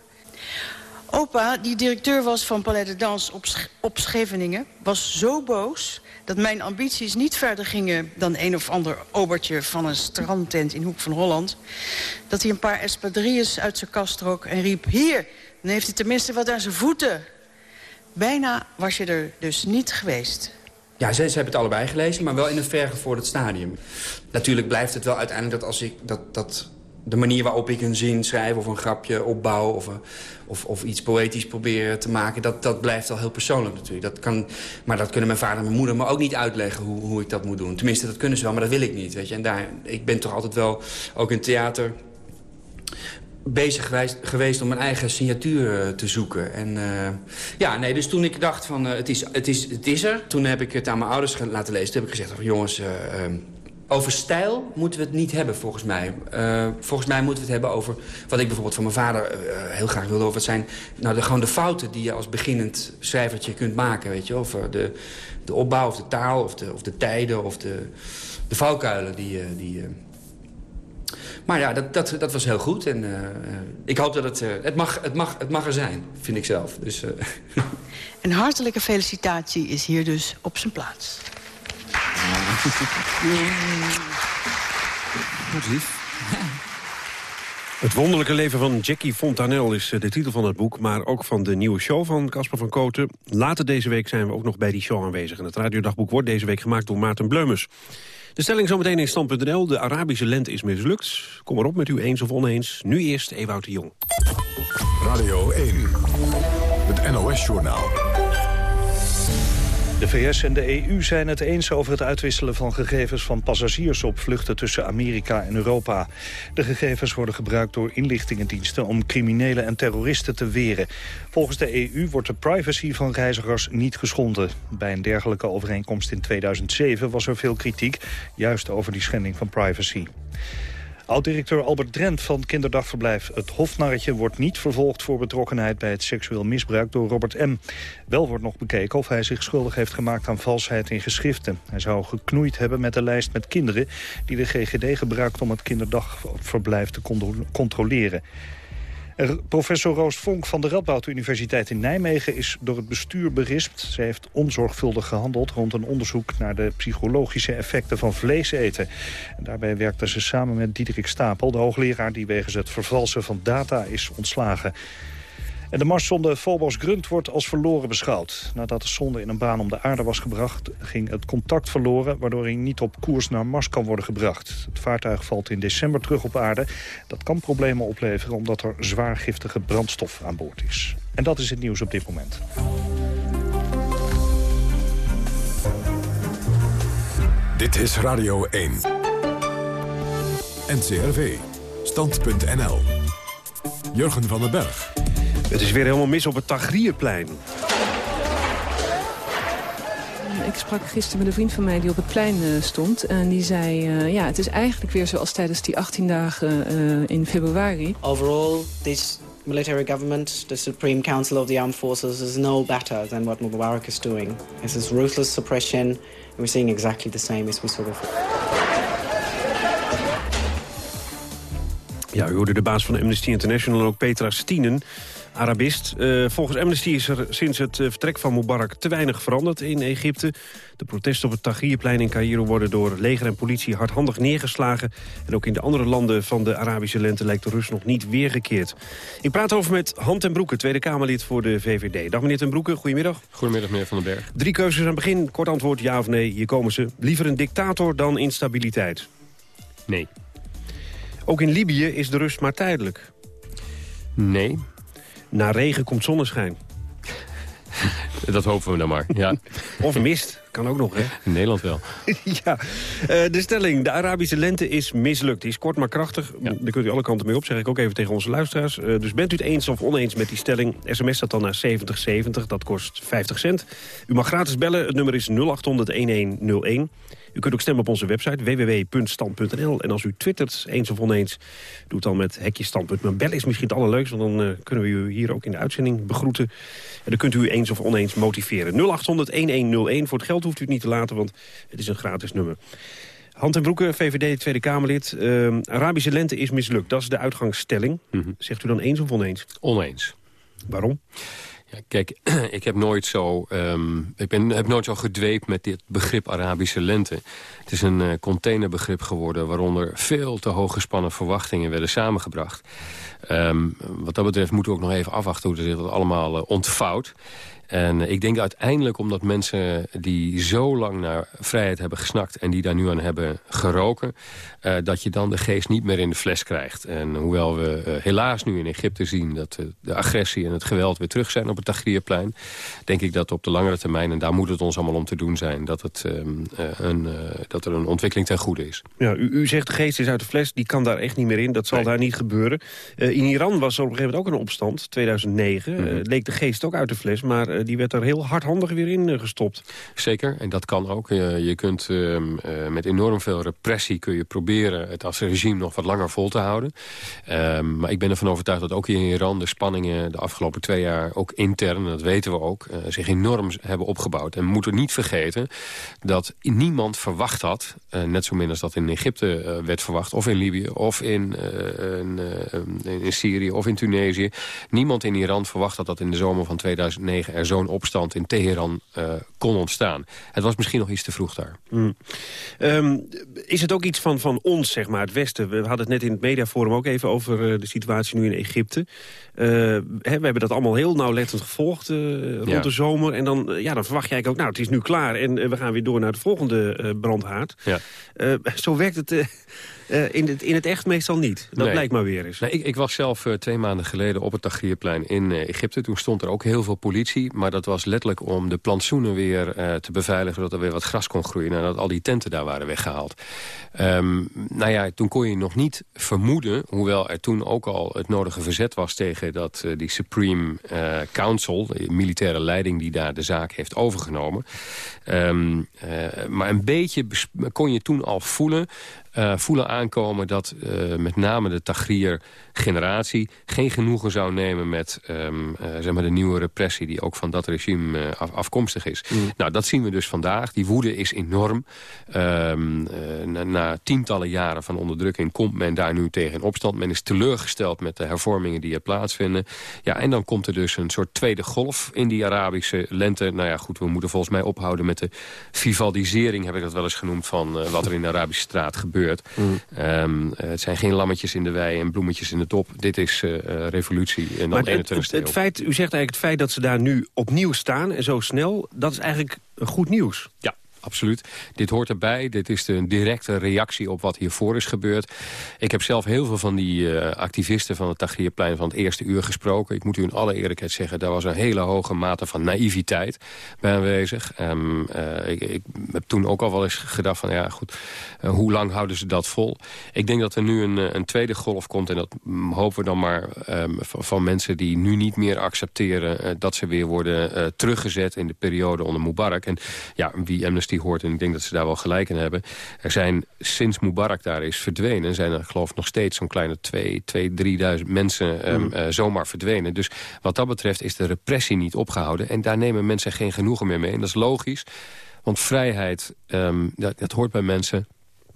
Opa, die directeur was van Palais de Dans op, op Scheveningen... was zo boos dat mijn ambities niet verder gingen... dan een of ander obertje van een strandtent in Hoek van Holland... dat hij een paar espadrilles uit zijn kast trok en riep... hier, dan heeft hij tenminste wat aan zijn voeten. Bijna was je er dus niet geweest. Ja, ze, ze hebben het allebei gelezen, maar wel in een vergevorderd stadium. Natuurlijk blijft het wel uiteindelijk dat als ik... Dat, dat de manier waarop ik een zin schrijf of een grapje opbouw... of, of, of iets poëtisch probeer te maken, dat, dat blijft al heel persoonlijk natuurlijk. Dat kan, maar dat kunnen mijn vader en mijn moeder me ook niet uitleggen hoe, hoe ik dat moet doen. Tenminste, dat kunnen ze wel, maar dat wil ik niet. Weet je? En daar, ik ben toch altijd wel, ook in theater bezig geweest, geweest om mijn eigen signatuur uh, te zoeken. En uh, ja, nee, dus toen ik dacht van het, is, het, is, het is er... toen heb ik het aan mijn ouders laten lezen. Toen heb ik gezegd van jongens, over stijl moeten we het niet hebben, volgens mij. Uh, volgens mij moeten we het hebben over... wat ik bijvoorbeeld van mijn vader uh, heel graag wilde over... het zijn nou, de, gewoon de fouten die je als beginnend schrijvertje kunt maken. Weet je? Of de, de opbouw, of de taal, of de, of de tijden, of de, de valkuilen die... Die maar ja, dat, dat, dat was heel goed. En ik hoop dat het... het, mag, het, mag, het mag er zijn, vind ik zelf. Dus, Een hartelijke felicitatie is hier dus op zijn plaats. Wat lief. Het wonderlijke leven van Jackie Fontanel is eh, de titel van het boek... maar ook van de nieuwe show van Casper van Koten. Later deze week zijn we ook nog bij die show aanwezig. En het radiodagboek wordt deze week gemaakt door Maarten Bleumers. De stelling zometeen in stand.nl. De Arabische lente is mislukt. Kom maar op met u eens of oneens. Nu eerst Ewout de Jong. Radio 1. Het NOS-journaal. De VS en de EU zijn het eens over het uitwisselen van gegevens van passagiers op vluchten tussen Amerika en Europa. De gegevens worden gebruikt door inlichtingendiensten om criminelen en terroristen te weren. Volgens de EU wordt de privacy van reizigers niet geschonden. Bij een dergelijke overeenkomst in 2007 was er veel kritiek, juist over die schending van privacy. Oud-directeur Albert Drent van kinderdagverblijf Het Hofnarretje... wordt niet vervolgd voor betrokkenheid bij het seksueel misbruik door Robert M. Wel wordt nog bekeken of hij zich schuldig heeft gemaakt aan valsheid in geschriften. Hij zou geknoeid hebben met de lijst met kinderen... die de GGD gebruikt om het kinderdagverblijf te controleren. Professor Roos Vonk van de Radboud Universiteit in Nijmegen is door het bestuur berispt. Ze heeft onzorgvuldig gehandeld rond een onderzoek naar de psychologische effecten van vlees eten. En daarbij werkte ze samen met Diederik Stapel, de hoogleraar die wegens het vervalsen van data is ontslagen. En de Marszonde Phobos Grunt wordt als verloren beschouwd. Nadat de zonde in een baan om de aarde was gebracht... ging het contact verloren, waardoor hij niet op koers naar Mars kan worden gebracht. Het vaartuig valt in december terug op aarde. Dat kan problemen opleveren omdat er zwaar giftige brandstof aan boord is. En dat is het nieuws op dit moment. Dit is Radio 1. NCRV. Stand.nl. Jurgen van den Berg. Het is weer helemaal mis op het Tagrierplein. Ik sprak gisteren met een vriend van mij die op het plein uh, stond. En die zei, uh, ja, het is eigenlijk weer zoals tijdens die 18 dagen uh, in februari. Overall, this military government, the Supreme Council of the Armed Forces, is no better than what Mubarak is doing. This is ruthless suppression. And we're seeing exactly the same as we saw before. Ja, u hoorde de baas van Amnesty International, ook Petra Stienen... Arabist. Uh, volgens Amnesty is er sinds het uh, vertrek van Mubarak te weinig veranderd in Egypte. De protesten op het Tahrirplein in Cairo worden door leger en politie hardhandig neergeslagen. En ook in de andere landen van de Arabische lente lijkt de rust nog niet weergekeerd. Ik praat over met Han ten Broeke, Tweede Kamerlid voor de VVD. Dag meneer ten Broeke, goedemiddag. Goedemiddag meneer Van den Berg. Drie keuzes aan het begin, kort antwoord ja of nee. Hier komen ze. Liever een dictator dan instabiliteit? Nee. Ook in Libië is de rust maar tijdelijk? Nee. Na regen komt zonneschijn. Dat hopen we dan maar, ja. Of mist, kan ook nog, hè? In Nederland wel. ja, uh, de stelling, de Arabische lente is mislukt. Die is kort maar krachtig. Ja. Daar kunt u alle kanten mee op, zeg ik ook even tegen onze luisteraars. Uh, dus bent u het eens of oneens met die stelling? SMS staat dan naar 7070, dat kost 50 cent. U mag gratis bellen, het nummer is 0800-1101. U kunt ook stemmen op onze website www.stand.nl. En als u twittert, eens of oneens, doe het dan met hekje standpunt. Maar bellen is misschien het allerleukste, want dan uh, kunnen we u hier ook in de uitzending begroeten. En dan kunt u eens of oneens motiveren. 0800-1101. Voor het geld hoeft u het niet te laten, want het is een gratis nummer. Hand en Broeke, VVD, Tweede Kamerlid. Uh, Arabische lente is mislukt. Dat is de uitgangsstelling. Mm -hmm. Zegt u dan eens of oneens? Oneens. Waarom? Kijk, ik heb nooit zo, um, ik ben, heb nooit zo gedweept met dit begrip Arabische lente. Het is een uh, containerbegrip geworden waaronder veel te hoog gespannen verwachtingen werden samengebracht. Um, wat dat betreft moeten we ook nog even afwachten hoe dat allemaal uh, ontvouwt. En ik denk uiteindelijk omdat mensen die zo lang naar vrijheid hebben gesnakt... en die daar nu aan hebben geroken... Uh, dat je dan de geest niet meer in de fles krijgt. En hoewel we uh, helaas nu in Egypte zien... dat uh, de agressie en het geweld weer terug zijn op het Tahrirplein... denk ik dat op de langere termijn, en daar moet het ons allemaal om te doen zijn... dat, het, um, een, dat er een ontwikkeling ten goede is. Ja, u, u, zegt de geest is uit de fles, die kan daar echt niet meer in. Dat zal nee. daar niet gebeuren. in Iran was er op een gegeven moment ook een opstand, 2009. Mm -hmm. leek de geest ook uit de fles, maar die werd er heel hardhandig weer in gestopt. Zeker, en dat kan ook. je kunt ehm, met enorm veel repressie kun je proberen het als regime nog wat langer vol te houden. Ehm, maar ik ben ervan overtuigd dat ook hier in Iran de spanningen de afgelopen twee jaar, ook intern, dat weten we ook, zich enorm hebben opgebouwd. En we moeten niet vergeten dat niemand verwacht had, net zo min als dat in Egypte werd verwacht, of in Libië, of in, in, in Syrië, of in Tunesië. Niemand in Iran verwacht had dat in de zomer van 2009 er zo'n opstand in Teheran uh, kon ontstaan. Het was misschien nog iets te vroeg daar. Mm. Ehm, is het ook iets van, van ons, zeg maar, het Westen? We hadden het net in het mediaforum ook even over uh, de situatie nu in Egypte. Uh, hè, we hebben dat allemaal heel nauwlettend gevolgd rond ja. de zomer. En dan, ja, dan verwacht je eigenlijk ook, nou, het is nu klaar... en we gaan weer door naar de volgende brandhaard. Ja. zo werkt het uh, in, het, in het echt meestal niet. Dat nee. blijkt maar weer eens. Nee, ik, ik, was zelf uh, twee maanden geleden op het Tahrirplein in uh, Egypte. Toen stond er ook heel veel politie. Maar dat was letterlijk om de plantsoenen weer te beveiligen... zodat er weer wat gras kon groeien. En dat al die tenten daar waren weggehaald. Um, nou ja, toen kon je nog niet vermoeden... hoewel er toen ook al het nodige verzet was... tegen dat, die Supreme Council, de militaire leiding... die daar de zaak heeft overgenomen. Um, maar een beetje kon je toen al voelen uh, voelen aankomen dat uh, met name de Tahrir-generatie... geen genoegen zou nemen met um, uh, zeg maar de nieuwe repressie... die ook van dat regime af, afkomstig is. Mm. Nou, dat zien we dus vandaag. Die woede is enorm. Um, na, na, tientallen jaren van onderdrukking komt men daar nu tegen in opstand. Men is teleurgesteld met de hervormingen die er plaatsvinden. Ja, en dan komt er dus een soort tweede golf in die Arabische lente. Nou ja, goed, we moeten volgens mij ophouden met de vivaldisering... heb ik dat wel eens genoemd, van wat er in de Arabische straat gebeurt. Mm. Um, het zijn geen lammetjes in de wei en bloemetjes in de top. Dit is uh, revolutie in de 21 het, het, feit, U zegt eigenlijk het feit dat ze daar nu opnieuw staan en zo snel... dat is eigenlijk goed nieuws. Ja, absoluut. Dit hoort erbij. Dit is de directe reactie op wat hiervoor is gebeurd. Ik heb zelf heel veel van die uh, activisten van het Tahrirplein van het eerste uur gesproken. Ik moet u in alle eerlijkheid zeggen, daar was een hele hoge mate van naïviteit bij aanwezig. Um, uh, ik, ik, heb toen ook al wel eens gedacht van, ja goed, uh, hoe lang houden ze dat vol? Ik denk dat er nu een, een tweede golf komt en dat hopen we dan maar van, van, mensen die nu niet meer accepteren dat ze weer worden teruggezet in de periode onder Mubarak. En ja, wie Amnesty die hoort. En ik denk dat ze daar wel gelijk in hebben. Er zijn sinds Mubarak daar is verdwenen... zijn er geloof ik nog steeds zo'n kleine 2, 2 3.000 mensen um, uh, zomaar verdwenen. Dus wat dat betreft is de repressie niet opgehouden. En daar nemen mensen geen genoegen meer mee. En dat is logisch. Want vrijheid, um, dat, dat hoort bij mensen.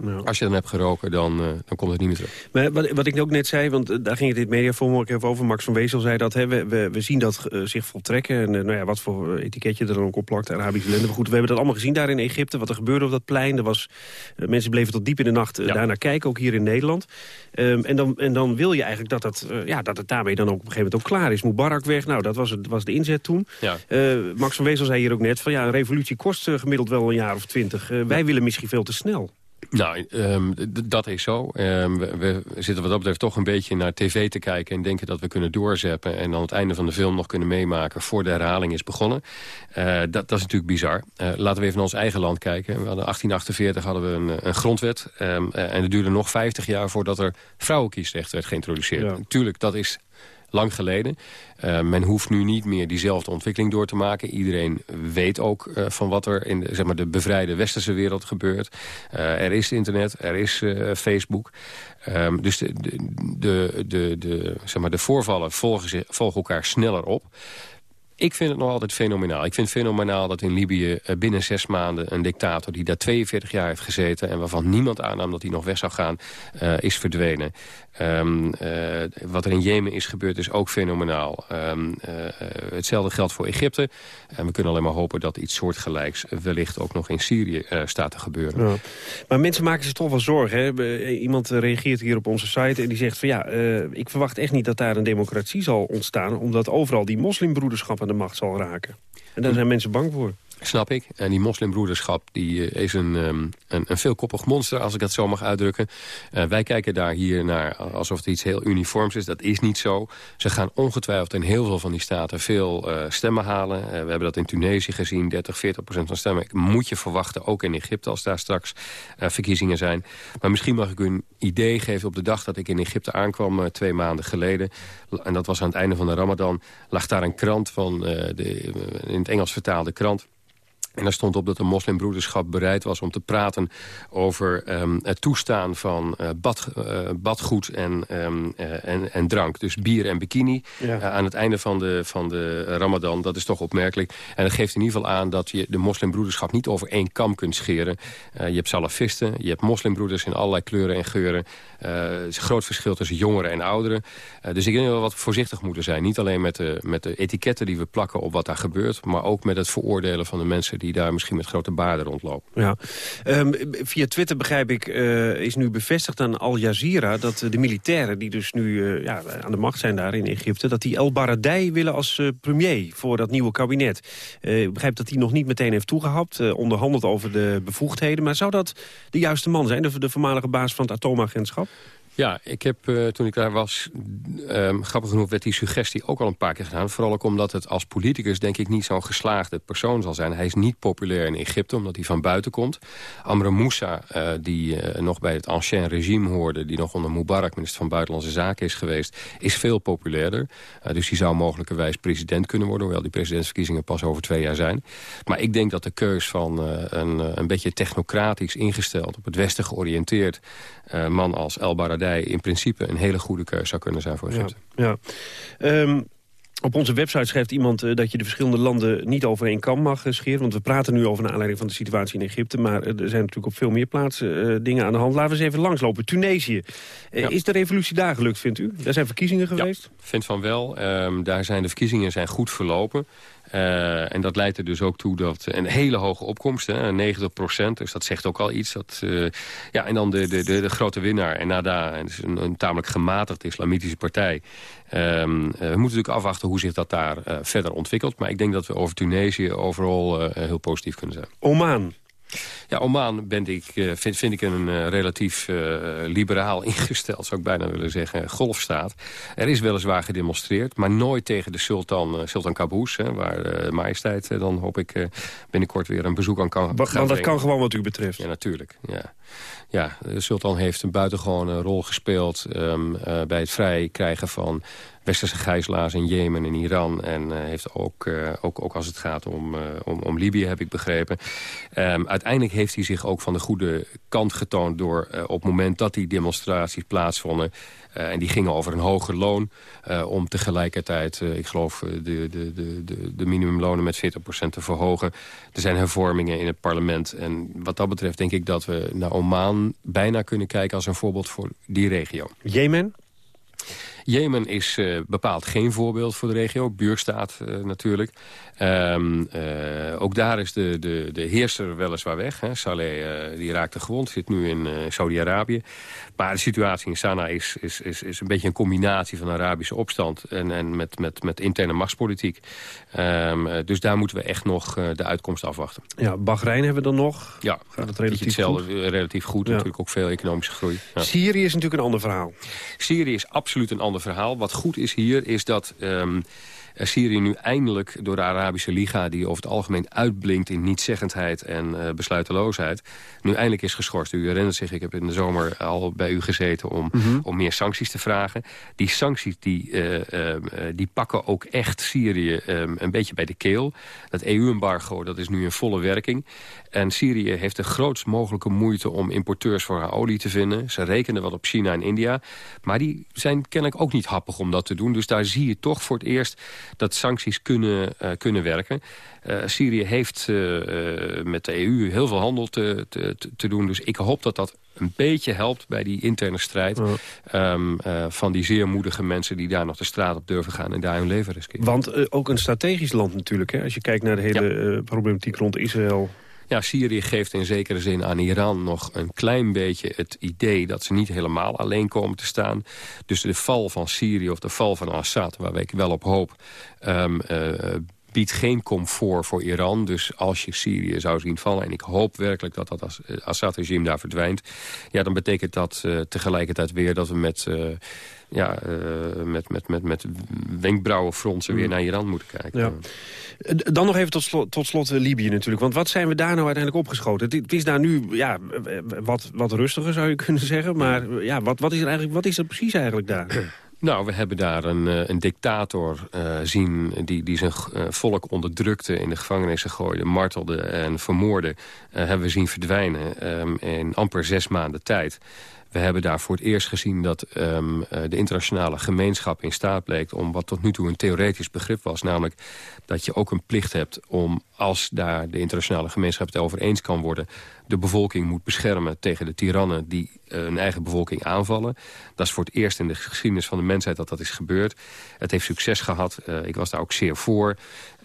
Ja. Als je dan hebt geroken, dan, uh, dan komt het niet meer terug. Maar wat, wat ik ook net zei, want uh, daar ging het in het mediaforum ook even over. Max van Wezel zei dat, hè, we, we, we zien dat uh, zich voltrekken. En nou ja, wat voor etiketje er dan ook op plakt, Arabische landen. Maar goed, we hebben dat allemaal gezien daar in Egypte. Wat er gebeurde op dat plein. Er was, mensen bleven tot diep in de nacht ja. daarnaar kijken, ook hier in Nederland. Um, en, dan, en dan wil je eigenlijk dat, dat, ja, dat het daarmee dan ook op een gegeven moment ook klaar is. Mubarak weg, nou, dat was, het, was de inzet toen. Ja. Max van Wezel zei hier ook net, van ja, een revolutie kost gemiddeld wel een jaar of twintig. wij willen misschien veel te snel. Nou, um, dat is zo. Um, we, we, zitten wat dat betreft toch een beetje naar tv te kijken... en denken dat we kunnen doorzeppen... en dan het einde van de film nog kunnen meemaken... voor de herhaling is begonnen. Uh, dat, dat is natuurlijk bizar. Uh, laten we even naar ons eigen land kijken. We hadden 1848 hadden we een, een grondwet. Um, uh, en het duurde nog 50 jaar voordat er vrouwenkiesrecht werd geïntroduceerd. Ja. Tuurlijk, dat is lang geleden. Uh, men hoeft nu niet meer diezelfde ontwikkeling door te maken. Iedereen weet ook uh, van wat er in de, zeg maar, de bevrijde westerse wereld gebeurt. Uh, er is internet, er is Facebook. Um, dus de, de, de, de, zeg maar, de voorvallen volgen, volgen elkaar sneller op. Ik vind het nog altijd fenomenaal. Ik vind het fenomenaal dat in Libië binnen zes maanden... een dictator die daar 42 jaar heeft gezeten... en waarvan niemand aannam dat hij nog weg zou gaan, uh, is verdwenen. Um, uh, wat er in Jemen is gebeurd is ook fenomenaal. Uh, hetzelfde geldt voor Egypte. En we kunnen alleen maar hopen dat iets soortgelijks... wellicht ook nog in Syrië staat te gebeuren. Maar mensen maken zich toch wel zorgen. Hè? Iemand reageert hier op onze site en die zegt van... ja, ik verwacht echt niet dat daar een democratie zal ontstaan... omdat overal die moslimbroederschap de macht zal raken. En daar zijn mensen bang voor. Snap ik. En die moslimbroederschap die, is een, um, een, een, veelkoppig monster, als ik dat zo mag uitdrukken. Uh, wij kijken daar hier naar alsof het iets heel uniforms is. Dat is niet zo. Ze gaan ongetwijfeld in heel veel van die staten veel uh, stemmen halen. We hebben dat in Tunesië gezien, 30, 40 procent van stemmen. Moet je verwachten, ook in Egypte, als daar straks verkiezingen zijn. Maar misschien mag ik u een idee geven op de dag dat ik in Egypte aankwam... twee maanden geleden, en dat was aan het einde van de Ramadan... lag daar een krant van, de, in het Engels vertaalde krant en daar stond op dat de moslimbroederschap bereid was om te praten over um, het toestaan van uh, bad, uh, badgoed en, um, uh, en, en, drank. Dus bier en bikini ja. aan het einde van de, van de ramadan. Dat is toch opmerkelijk. En dat geeft in ieder geval aan dat je de moslimbroederschap niet over één kam kunt scheren. je hebt salafisten, je hebt moslimbroeders in allerlei kleuren en geuren. er is een groot verschil tussen jongeren en ouderen. dus ik denk dat we wat voorzichtig moeten zijn. Niet alleen met de, met de etiketten die we plakken op wat daar gebeurt... maar ook met het veroordelen van de mensen... die die daar misschien met grote baarden rondlopen. Ja. Um, via Twitter begrijp ik, uh, is nu bevestigd aan Al Jazeera... dat uh, de militairen die dus nu uh, ja, aan de macht zijn daar in Egypte... dat die El Baradei willen als premier voor dat nieuwe kabinet. ik begrijp dat hij nog niet meteen heeft toegehapt, onderhandeld over de bevoegdheden. Maar zou dat de juiste man zijn, de, de voormalige baas van het atoomagentschap? Ja, ik heb uh, toen ik daar was, um, grappig genoeg werd die suggestie ook al een paar keer gedaan. Vooral ook omdat het als politicus denk ik niet zo'n geslaagde persoon zal zijn. Hij is niet populair in Egypte omdat hij van buiten komt. Amr Moussa, uh, die uh, nog bij het ancien regime hoorde... die nog onder Mubarak minister van Buitenlandse Zaken is geweest... is veel populairder. dus die zou mogelijkerwijs president kunnen worden... hoewel die presidentsverkiezingen pas over twee jaar zijn. Maar ik denk dat de keus van een, een beetje technocratisch ingesteld... op het westen georiënteerd man als El Baradei in principe een hele goede keuze zou kunnen zijn voor Egypte. Ja, ja. Um, op onze website schrijft iemand uh, dat je de verschillende landen niet over één kam mag uh, scheren. Want we praten nu over naar aanleiding van de situatie in Egypte. Maar uh, er zijn natuurlijk op veel meer plaatsen dingen aan de hand. Laten we eens even langslopen. Tunesië. Ja. Is de revolutie daar gelukt, vindt u? Daar zijn verkiezingen geweest? Ja, vind van wel. Um, daar zijn de verkiezingen zijn goed verlopen. Uh, en dat leidt er dus ook toe dat een hele hoge opkomst, hè, 90 procent. Dus dat zegt ook al iets. Dat, uh, ja, en dan de, de, de, grote winnaar. En Nada, is een, een tamelijk gematigde islamitische partij. Um, uh, we moeten natuurlijk afwachten hoe zich dat daar verder ontwikkelt. Maar ik denk dat we over Tunesië overal heel positief kunnen zijn. Oman. Ja, Oman ben ik, eh, vind, vind ik een uh, relatief uh, liberaal ingesteld, zou ik bijna willen zeggen, golfstaat. Er is weliswaar gedemonstreerd, maar nooit tegen de sultan, Sultan Qaboos... Hè, waar majesteit dan hoop ik binnenkort weer een bezoek aan kan Want dat kan gewoon wat u betreft? Ja, natuurlijk. Ja. Ja, de sultan heeft een buitengewone rol gespeeld... Um, bij het vrij krijgen van westerse gijzelaars in Jemen en Iran. En uh, heeft ook, uh, ook, ook als het gaat om, uh, om, om Libië, heb ik begrepen. Um, uiteindelijk heeft hij zich ook van de goede kant getoond... door op het moment dat die demonstraties plaatsvonden... en die gingen over een hoger loon... om tegelijkertijd, ik geloof, de, de, de, de, de minimumlonen met 40% te verhogen. Er zijn hervormingen in het parlement. En wat dat betreft denk ik dat we naar Oman bijna kunnen kijken... als een voorbeeld voor die regio. Jemen? Jemen is uh, bepaald geen voorbeeld voor de regio. Buurstaat uh, natuurlijk. Um, uh, ook daar is de, de, de heerser weliswaar weg. Hè. Saleh die raakte gewond, zit nu in Saudi-Arabië. Maar de situatie in Sanaa is, is, is, is een beetje een combinatie van Arabische opstand... en, en met, met, met interne machtspolitiek. Um, dus daar moeten we echt nog de uitkomst afwachten. Ja, Bahrein hebben we dan nog. Ja, Gaat het relatief hetzelfde, goed? relatief goed. Ja. Natuurlijk ook veel economische groei. Ja. Syrië is natuurlijk een ander verhaal. Syrië is absoluut een ander verhaal. Wat goed is hier, is dat... Um, Syrië nu eindelijk door de Arabische Liga... die over het algemeen uitblinkt in nietzeggendheid en uh, besluiteloosheid... nu eindelijk is geschorst. U herinnert zich, ik heb in de zomer al bij u gezeten... om, mm -hmm. om meer sancties te vragen. Die sancties die, uh, uh, die pakken ook echt Syrië um, een beetje bij de keel. Dat EU-embargo dat is nu in volle werking. En Syrië heeft de grootst mogelijke moeite om importeurs voor haar olie te vinden. Ze rekenen wat op China en India. Maar die zijn kennelijk ook niet happig om dat te doen. Dus daar zie je toch voor het eerst dat sancties kunnen, uh, kunnen werken. Uh, Syrië heeft uh, met de EU heel veel handel te, te, te doen. Dus ik hoop dat dat een beetje helpt bij die interne strijd... Ja. Um, van die zeer moedige mensen die daar nog de straat op durven gaan... en daar hun leven riskeren. Want ook een strategisch land natuurlijk. Hè? Als je kijkt naar de hele ja. problematiek rond Israël... Ja, Syrië geeft in zekere zin aan Iran nog een klein beetje het idee... dat ze niet helemaal alleen komen te staan. Dus de val van Syrië of de val van Assad, waar ik wel op hoop... Um, biedt geen comfort voor Iran. Dus als je Syrië zou zien vallen... en ik hoop werkelijk dat dat Assad-regime daar verdwijnt... ja, dan betekent dat tegelijkertijd weer dat we met ja, uh, met, met, met, met wenkbrauwenfronsen weer mm. naar Iran moeten kijken. Ja. Dan nog even tot slot, tot slot Libië natuurlijk. Want wat zijn we daar nou uiteindelijk opgeschoten? Het, is daar nu ja, wat, wat rustiger, zou je kunnen zeggen. Maar ja, wat, wat, is er eigenlijk, wat is er precies eigenlijk daar? Nou, we hebben daar een, eh, een dictator uh, zien die, die zijn volk onderdrukte... in de gevangenissen gooide, martelde en vermoorde. hebben we zien verdwijnen um, in amper zes maanden tijd. We hebben daar voor het eerst gezien dat um, de internationale gemeenschap in staat bleek... om wat tot nu toe een theoretisch begrip was. Namelijk dat je ook een plicht hebt om, als daar de internationale gemeenschap het over eens kan worden... de bevolking moet beschermen tegen de tirannen die uh, hun eigen bevolking aanvallen. Dat is voor het eerst in de geschiedenis van de mensheid dat dat is gebeurd. Het heeft succes gehad. Uh, ik was daar ook zeer voor.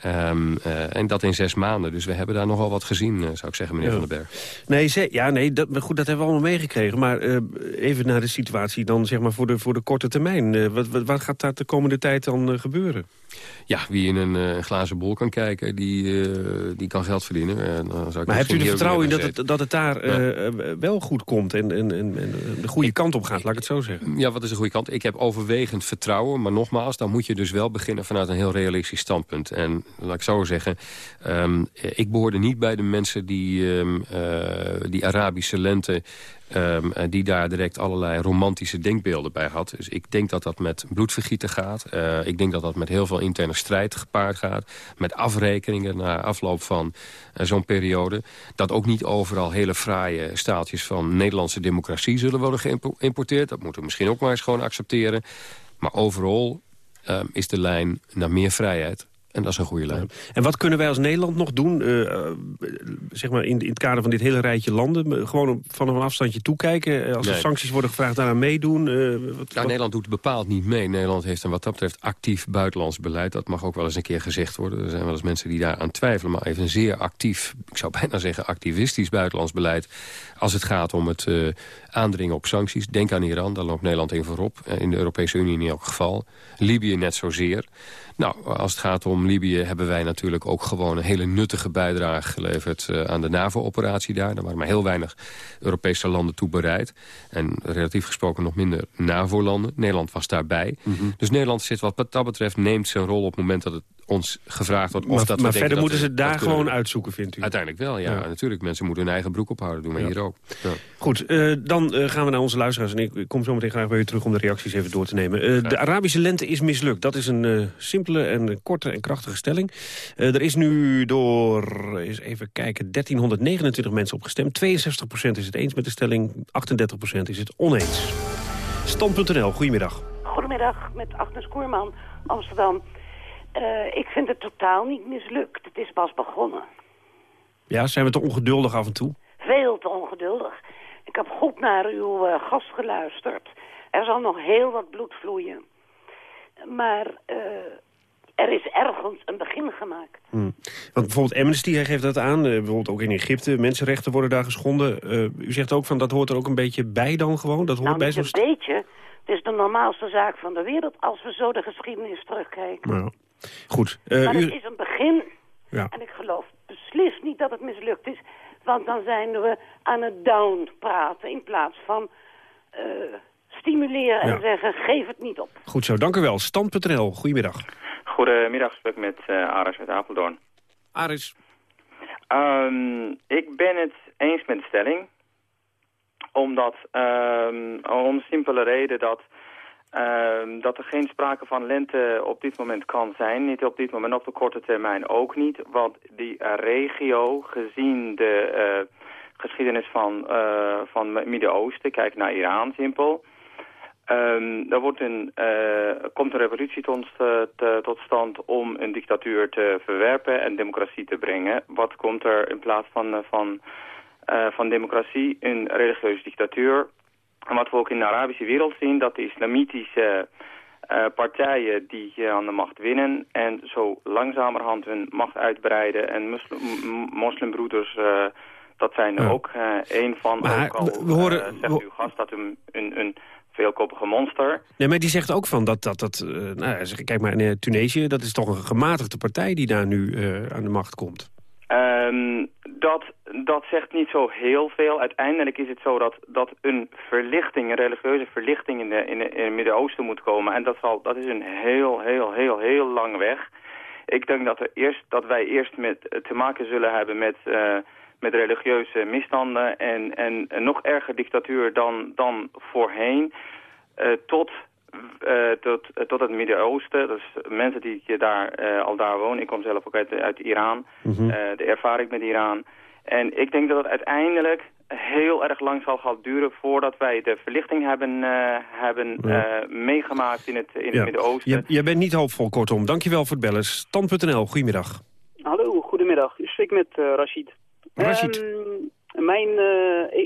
Um, uh, en dat in zes maanden. Dus we hebben daar nogal wat gezien, uh, zou ik zeggen, meneer ja. Van den Berg. Nee, ja, nee dat, goed, dat hebben we allemaal meegekregen. Maar even naar de situatie dan, zeg maar, voor de, voor de korte termijn. Wat, wat, wat, gaat daar de komende tijd dan gebeuren? Ja, wie in een glazen bol kan kijken, die, die kan geld verdienen. dan zou ik maar hebt u er vertrouwen in dat het, dat het daar ja. wel goed komt en, en, en, en, de goede kant op gaat, laat ik het zo zeggen? Ja, wat is de goede kant? Ik heb overwegend vertrouwen, maar nogmaals, dan moet je dus wel beginnen vanuit een heel realistisch standpunt. En laat ik zo zeggen... Um, ik behoorde niet bij de mensen die um, uh, die Arabische lente... Um, die daar direct allerlei romantische denkbeelden bij had. Dus ik denk dat dat met bloedvergieten gaat. Uh, ik denk dat dat met heel veel interne strijd gepaard gaat. Met afrekeningen na afloop van uh, zo'n periode. Dat ook niet overal hele fraaie staaltjes van Nederlandse democratie zullen worden geïmporteerd. Dat moeten we misschien ook maar eens gewoon accepteren. Maar overal um, is de lijn naar meer vrijheid. En dat is een goede lijn. En wat kunnen wij als Nederland nog doen, uh, zeg maar in, in, het kader van dit hele rijtje landen? Gewoon van een afstandje toekijken? Eh, als er sancties worden gevraagd, daaraan meedoen? Uh, wat, nou, Nederland doet bepaald niet mee. Nederland heeft een wat dat betreft actief buitenlands beleid. Dat mag ook wel eens een keer gezegd worden. Er zijn wel eens mensen die daar aan twijfelen. Maar even een zeer actief, ik zou bijna zeggen activistisch buitenlands beleid... als het gaat om het uh, aandringen op sancties. Denk aan Iran, daar loopt Nederland in voorop. in de Europese Unie in elk geval. Libië net zozeer. Nou, als het gaat om Libië hebben wij natuurlijk ook gewoon een hele nuttige bijdrage geleverd uh, aan de NAVO-operatie daar. Daar waren maar heel weinig Europese landen toe bereid. En relatief gesproken nog minder NAVO-landen. Nederland was daarbij. Mm -hmm. Dus Nederland zit wat dat betreft neemt zijn rol op het moment dat het ons gevraagd wordt. Of maar dat maar verder moeten ze daar gewoon uitzoeken, vindt u? Uiteindelijk wel, ja, ja. Natuurlijk, mensen moeten hun eigen broek ophouden. Doen we ja. hier ook. Ja. Goed, uh, dan uh, gaan we naar onze luisteraars. En ik kom zo meteen graag bij u terug om de reacties even door te nemen. Uh, de Arabische lente is mislukt. Dat is een simpele en korte en krachtige stelling. er is nu door, eens even kijken, 1329 mensen opgestemd. 62% is het eens met de stelling, 38% is het oneens. Stand.nl, goedemiddag. Goedemiddag, met Agnes Koerman, Amsterdam. Uh, ik vind het totaal niet mislukt. Het is pas begonnen. Ja, zijn we te ongeduldig af en toe? Veel te ongeduldig. Ik heb goed naar uw uh, gast geluisterd. Er zal nog heel wat bloed vloeien. Maar uh, er is ergens een begin gemaakt. Hmm. Want bijvoorbeeld Amnesty geeft dat aan. bijvoorbeeld ook in Egypte. Mensenrechten worden daar geschonden. u zegt ook van dat hoort er ook een beetje bij dan gewoon? Dat hoort nou, bij zo'n een beetje. Het is de normaalste zaak van de wereld als we zo de geschiedenis terugkijken. Nou. Goed. Uh, maar het u... is een begin. Ja. En ik geloof beslist niet dat het mislukt is. Want dan zijn we aan het down praten in plaats van uh, stimuleren ja. en zeggen geef het niet op. Goed zo, dank u wel. Stand.nl, goedemiddag. Goedemiddag, spreek met uh, Aris uit Apeldoorn. Aris. Um, ik ben het eens met de stelling. Omdat, um, om de simpele reden dat Uh, dat er geen sprake van lente op dit moment kan zijn. Niet op dit moment, op de korte termijn ook niet. Want die uh, regio, gezien de uh, geschiedenis van, uh, van Midden-Oosten, kijk naar Iran simpel... Um, er wordt een, komt een revolutie tot, tot stand om een dictatuur te verwerpen en democratie te brengen. Wat komt er in plaats van, van, van democratie? Een religieuze dictatuur en wat we ook in de Arabische wereld zien, dat de islamitische uh, partijen die uh, aan de macht winnen en zo langzamerhand hun macht uitbreiden en moslim, moslimbroeders, uh, dat zijn er ook een van, maar, ook al, we horen, zegt uw gast dat een, een, een veelkoppige monster. Nee, maar die zegt ook van dat... dat, dat nou, kijk maar, in Tunesië, dat is toch een gematigde partij... die daar nu aan de macht komt. Um, dat, dat zegt niet zo heel veel. Uiteindelijk is het zo dat, dat een verlichting, een religieuze verlichting in, de, in, de, in het Midden-Oosten moet komen. En dat, zal, dat is een heel, heel, heel, heel lang weg. Ik denk dat, er eerst, dat wij eerst met, te maken zullen hebben met, uh, met religieuze misstanden en, en een nog erger dictatuur dan, dan voorheen. Uh, tot uh, tot, uh, tot het Midden-Oosten. Dus mensen die daar, uh, al daar wonen. Ik kom zelf ook uit, uit Iran. Mm -hmm. de ervaring met Iran. En ik denk dat het uiteindelijk heel erg lang zal gaan duren voordat wij de verlichting hebben, hebben ja. meegemaakt in het, in ja. het Midden-Oosten. Jij bent niet hoopvol, kortom. Dankjewel voor het bellen. Stand.nl, goedemiddag. Hallo, goedemiddag. U spreekt met Rashid. Rashid. Um, mijn,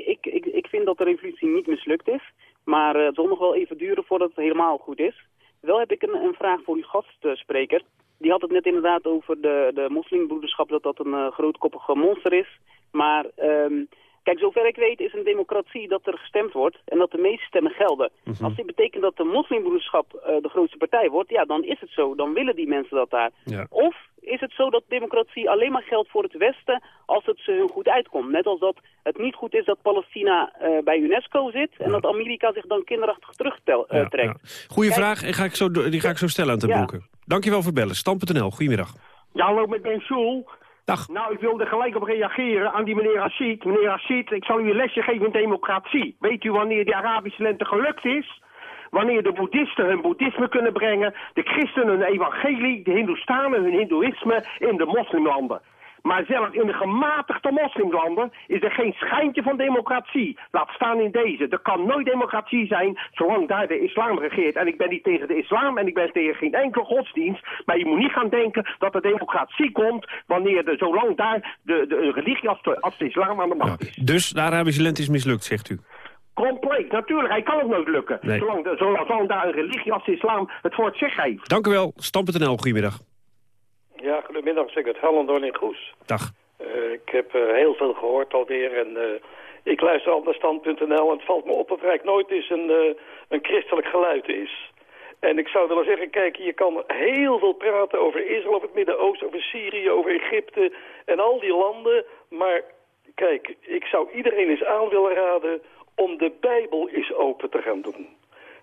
ik, ik, ik vind dat de revolutie niet mislukt is. Maar uh, het zal nog wel even duren voordat het helemaal goed is. Wel heb ik een, een vraag voor uw gastspreker. Die had het net inderdaad over de, de moslimbroederschap, dat dat een uh, grootkoppige monster is. Maar um, kijk, zover ik weet is een democratie dat er gestemd wordt en dat de meeste stemmen gelden. Mm -hmm. Als dit betekent dat de moslimbroederschap uh, de grootste partij wordt, ja, dan is het zo. Dan willen die mensen dat daar. Ja. Of is het zo dat democratie alleen maar geldt voor het Westen als het ze hun goed uitkomt. Net als dat het niet goed is dat Palestina uh, bij UNESCO zit en ja. dat Amerika zich dan kinderachtig terugtrekt. Uh, ja, ja. Goeie Kijk, vraag, die ga, ik zo, die ga ik zo stellen aan te boeken. Dankjewel voor het bellen. Stam.nl, goedemiddag. Ja, hallo met Ben Soel. Dag. Nou, ik wilde gelijk op reageren aan die meneer Assid. Meneer Assid, ik zal u een lesje geven in democratie. Weet u wanneer die Arabische lente gelukt is? Wanneer de boeddhisten hun boeddhisme kunnen brengen, de christenen hun evangelie, de hindoestanen hun hindoeïsme in de moslimlanden. Maar zelfs in de gematigde moslimlanden is er geen schijntje van democratie. Laat staan in deze. Er kan nooit democratie zijn zolang daar de islam regeert. En ik ben niet tegen de islam en ik ben tegen geen enkele godsdienst. Maar je moet niet gaan denken dat er democratie komt wanneer de, zolang daar de, de religie als de, als de islam aan de macht is. Ja, dus de Arabische lente is mislukt, zegt u? Compleet, natuurlijk. Hij kan het nooit lukken. Nee. Zolang, daar een religie als de islam het voor het zich heeft. Dank u wel. Stam.nl, goedemiddag. Ja, goedemiddag. Ik ben Hellendoorn in Goes. Dag. Uh, ik heb uh, heel veel gehoord alweer en uh, ik luister al naar stand.nl en het valt me op dat er eigenlijk nooit eens een, een christelijk geluid is. En ik zou willen zeggen, kijk, je kan heel veel praten over Israël, over het Midden-Oosten, over Syrië, over Egypte en al die landen. Maar kijk, ik zou iedereen eens aan willen raden om de Bijbel eens open te gaan doen.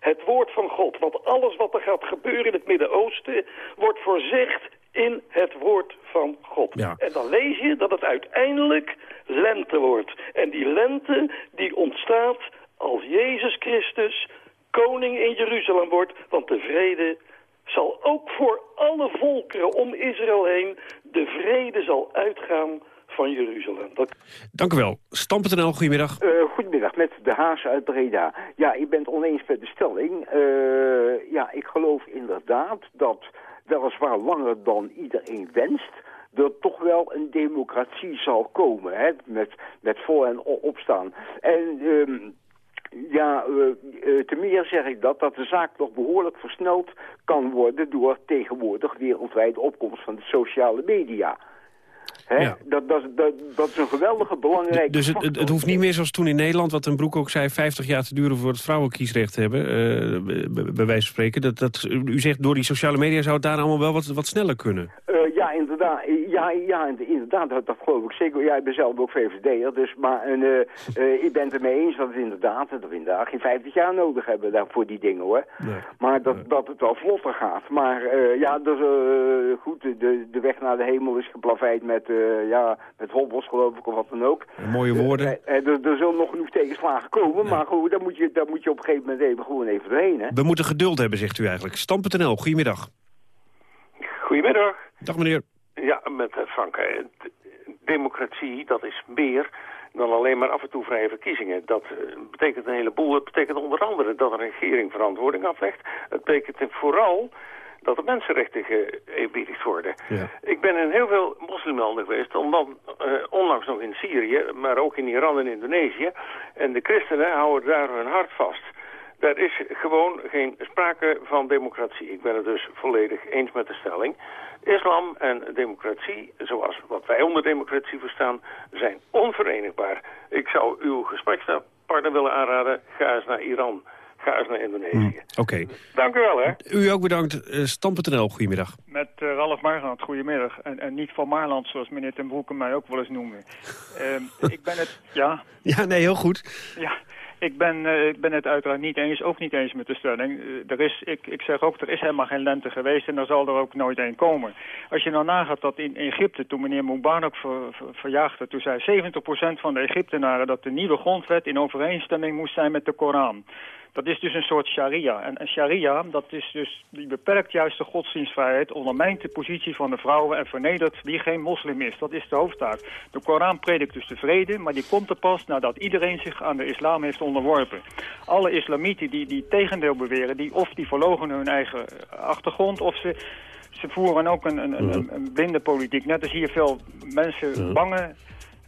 Het woord van God, want alles wat er gaat gebeuren in het Midden-Oosten wordt voorzegd in het woord van God. Ja. En dan lees je dat het uiteindelijk lente wordt. En die lente die ontstaat als Jezus Christus koning in Jeruzalem wordt, want de vrede zal ook voor alle volkeren om Israël heen, de vrede zal uitgaan van Jeruzalem. Dat... Dank u wel. Stam.nl, goedemiddag. Uh, goedemiddag, met de Haas uit Breda. Ja, ik ben het oneens met de stelling. Uh, ja, ik geloof inderdaad dat weliswaar langer dan iedereen wenst er toch wel een democratie zal komen, hè, met, met voor- en opstaan. En... Um, ja, uh, uh, te meer zeg ik dat, dat de zaak nog behoorlijk versneld kan worden door tegenwoordig wereldwijd opkomst van de sociale media. Ja. Dat, dat, dat, dat, is een geweldige belangrijke Dus het, het, het, hoeft niet meer zoals toen in Nederland, wat een broek ook zei... 50 jaar te duren voor het vrouwenkiesrecht hebben, uh, bij wijze van spreken. Dat, dat, u zegt, door die sociale media zou het daar allemaal wel wat, wat sneller kunnen. Uh, ja, inderdaad. Ja, ja inderdaad, dat, dat geloof ik zeker. Jij bent zelf ook VVD'er, dus, maar uh, ik ben het ermee eens dat het inderdaad, dat we inderdaad geen 50 jaar nodig hebben daar voor die dingen, hoor. Nee. Maar dat, dat het wel vlotter gaat. Maar ja, dus, goed, de, de weg naar de hemel is geplaveid met... Uh, ja, met hobbels geloof ik of wat dan ook. Mooie woorden. Uh, uh, er, er zullen nog genoeg tegenslagen komen, ja. maar goed, daar moet, je, daar moet je op een gegeven moment even, gewoon even doorheen. Hè? We moeten geduld hebben, zegt u eigenlijk. Stam.nl, goedemiddag. Goedemiddag. Dag meneer. Ja, met Frank. Democratie, dat is meer dan alleen maar af en toe vrije verkiezingen. Dat betekent een heleboel. Het betekent onder andere dat een regering verantwoording aflegt. Het betekent vooral dat de mensenrechten geëerbiedigd worden. Ja. Ik ben in heel veel moslimlanden geweest, omdat, uh, onlangs nog in Syrië, maar ook in Iran en Indonesië. En de christenen houden daar hun hart vast. Daar is gewoon geen sprake van democratie. Ik ben het dus volledig eens met de stelling. Islam en democratie, zoals wat wij onder democratie verstaan, zijn onverenigbaar. Ik zou uw gesprekspartner willen aanraden, ga eens naar Iran. ga eens naar Indonesië. Oké. Dank u wel, hè. U ook bedankt. Uh, Stam.nl, goedemiddag. Met uh, Ralf Marland, goedemiddag. En, en niet van Marland, zoals meneer Ten Broeke mij ook wel eens noemde. Uh, ik ben het... Ja? Ja, nee, heel goed. Ja, ik ben, uh, ik ben het uiteraard niet eens, ook niet eens met de stelling. Uh, er is, ik, ik zeg ook, er is helemaal geen lente geweest en er zal er ook nooit een komen. Als je nou nagaat dat in Egypte, toen meneer Mubarak ver, ver, verjaagde... toen zei 70% van de Egyptenaren dat de nieuwe grondwet in overeenstemming moest zijn met de Koran. Dat is dus een soort sharia. En, en sharia, dat is dus, die beperkt juist de godsdienstvrijheid, ondermijnt de positie van de vrouwen en vernedert wie geen moslim is. Dat is de hoofdtaak. De Koran predikt dus de vrede, maar die komt er pas nadat iedereen zich aan de islam heeft onderworpen. Alle islamieten die, die tegendeel beweren, die of die verlogen hun eigen achtergrond, of ze ze voeren ook een, een, een, een blinde politiek. Net als hier veel mensen bange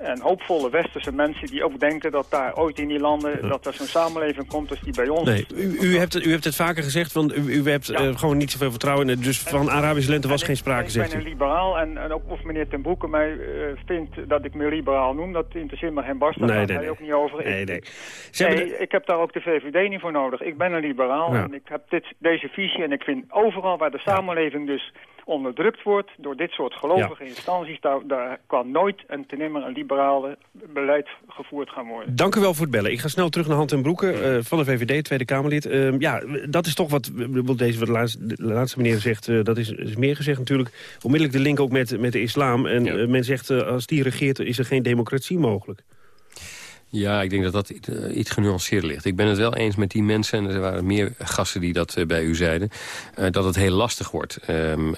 en hoopvolle westerse mensen die ook denken dat daar ooit in die landen... Dat er zo'n samenleving komt als die bij ons... Nee, u, u, hebt, het, u hebt het vaker gezegd, want u, u hebt ja. uh, gewoon niet zoveel vertrouwen in Dus van Arabische lente was en geen sprake, zegt Ik ben een liberaal en, en ook of meneer Ten Broeke mij uh, vindt dat ik me liberaal noem... dat interesseert me geen barst, daar nee, gaat nee, hij ook niet over. Nee, ik, nee. nee de... ik heb daar ook de VVD niet voor nodig. Ik ben een liberaal ja. en ik heb dit, deze visie... en ik vind overal waar de samenleving dus onderdrukt wordt door dit soort gelovige ja. instanties... Daar, daar, kan nooit en ten nimmer een liberale beleid gevoerd gaan worden. Dank u wel voor het bellen. Ik ga snel terug naar Hand en Broeken uh, van de VVD, Tweede Kamerlid. Uh, ja, dat is toch wat deze wat de, laatste, de laatste meneer zegt. Uh, dat is, is, meer gezegd natuurlijk. Onmiddellijk de link ook met, met de islam. En ja. men zegt, als die regeert is er geen democratie mogelijk. Ja, ik denk dat dat uh, iets genuanceerder ligt. Ik ben het wel eens met die mensen, en er waren meer gasten die dat uh, bij u zeiden... Uh, dat het heel lastig wordt. Um,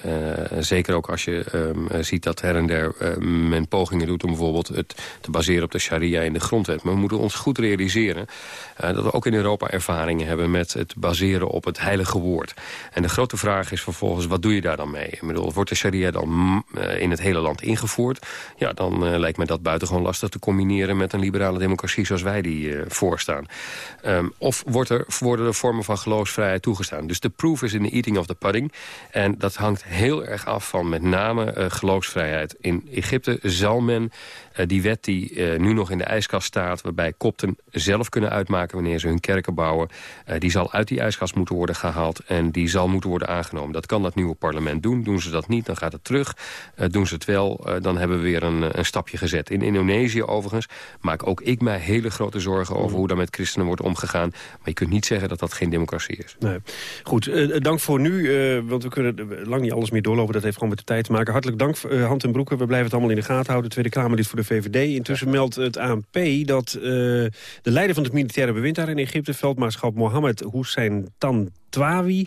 zeker ook als je um, ziet dat her en der men pogingen doet... om bijvoorbeeld het te baseren op de sharia in de grondwet. Maar we moeten ons goed realiseren dat we ook in Europa ervaringen hebben... met het baseren op het heilige woord. En de grote vraag is vervolgens, wat doe je daar dan mee? Ik bedoel, wordt de sharia dan in het hele land ingevoerd? Ja, dan lijkt me dat buitengewoon lastig te combineren met een liberale democratie zoals wij die voorstaan. Um, of wordt er, worden er vormen van geloofsvrijheid toegestaan. Dus de proof is in the eating of the pudding. En dat hangt heel erg af van met name geloofsvrijheid. In Egypte zal men die wet die nu nog in de ijskast staat... waarbij kopten zelf kunnen uitmaken wanneer ze hun kerken bouwen... die zal uit die ijskast moeten worden gehaald... en die zal moeten worden aangenomen. Dat kan dat nieuwe parlement doen. Doen ze dat niet, dan gaat het terug. doen ze het wel, dan hebben we weer een, een stapje gezet. In Indonesië overigens maak ook ik mij hele grote zorgen over hoe daar met christenen wordt omgegaan. Maar je kunt niet zeggen dat dat geen democratie is. Nee. Goed, uh, dank voor nu, uh, want we kunnen lang niet alles meer doorlopen. Dat heeft gewoon met de tijd te maken. Hartelijk dank, uh, Hand en Broeken. We blijven het allemaal in de gaten houden. Tweede Kamerlid voor de VVD. Intussen meldt het ANP dat de leider van het militaire bewind daar in Egypte... veldmaarschap Mohammed Hussein Tantwawi...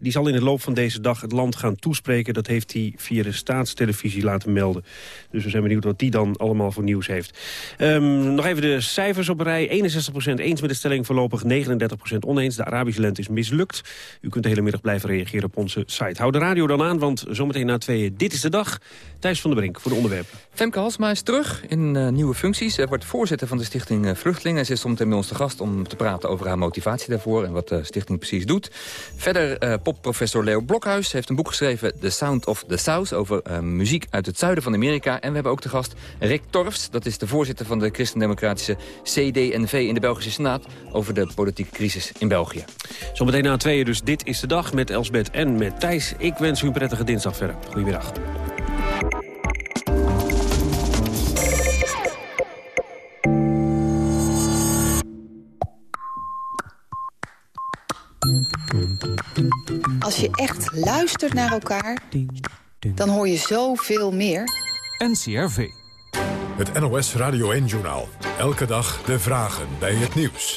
Die zal in de loop van deze dag het land gaan toespreken. Dat heeft hij via de staatstelevisie laten melden. Dus we zijn benieuwd wat die dan allemaal voor nieuws heeft. Um, nog even de cijfers op rij. 61% eens met de stelling, voorlopig 39% oneens. De Arabische lente is mislukt. U kunt de hele middag blijven reageren op onze site. Hou de radio dan aan, want zometeen na tweeën Dit is de Dag. Thijs van der Brink voor de onderwerpen. Femke Halsma is terug in uh, nieuwe functies. Zij wordt voorzitter van de stichting uh, Vluchtelingen. Ze is zometeen bij ons te gast om te praten over haar motivatie daarvoor... en wat de stichting precies doet. Verder popprofessor Leo Blokhuis heeft een boek geschreven... The Sound of the South, over uh, muziek uit het zuiden van Amerika. En we hebben ook te gast Rick Torfs. Dat is de voorzitter van de christendemocratische CD&V in de Belgische Senaat... over de politieke crisis in België. Zometeen na tweeën dus Dit is de Dag met Elsbeth en met Thijs. Ik wens u een prettige dinsdag verder. Goedemiddag. Als je echt luistert naar elkaar, dan hoor je zoveel meer. NCRV. Het NOS Radio 1-journaal. Elke dag de vragen bij het nieuws.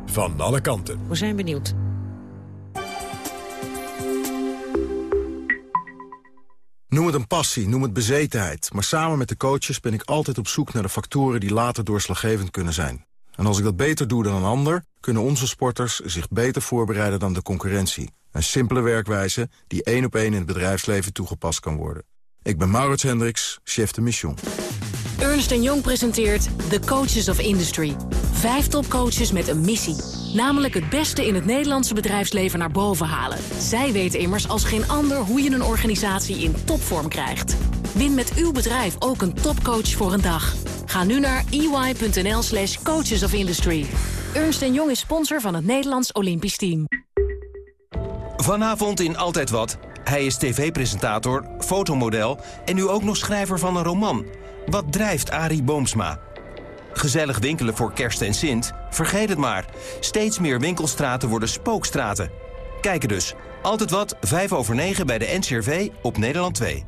van alle kanten. We zijn benieuwd. Noem het een passie, noem het bezetenheid. Maar samen met de coaches ben ik altijd op zoek naar de factoren die later doorslaggevend kunnen zijn. En als ik dat beter doe dan een ander... kunnen onze sporters zich beter voorbereiden dan de concurrentie. Een simpele werkwijze die één op één in het bedrijfsleven toegepast kan worden. Ik ben Maurits Hendricks, chef de mission. Ernst Jong presenteert The Coaches of Industry. Vijf topcoaches met een missie. Namelijk het beste in het Nederlandse bedrijfsleven naar boven halen. Zij weten immers als geen ander hoe je een organisatie in topvorm krijgt. Win met uw bedrijf ook een topcoach voor een dag. Ga nu naar ey.nl slash coaches of industry. Ernst Jong is sponsor van het Nederlands Olympisch Team. Vanavond in Altijd Wat. Hij is tv-presentator, fotomodel en nu ook nog schrijver van een roman. Wat drijft Arie Boomsma? Gezellig winkelen voor kerst en Sint? Vergeet het maar. Steeds meer winkelstraten worden spookstraten. Kijken dus. Altijd wat, 5 over 9 bij de NCRV op Nederland 2.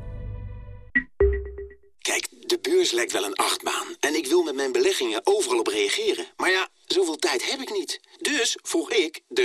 Kijk, de beurs lijkt wel een achtbaan. En ik wil met mijn beleggingen overal op reageren. Maar ja, zoveel tijd heb ik niet. Dus vroeg ik de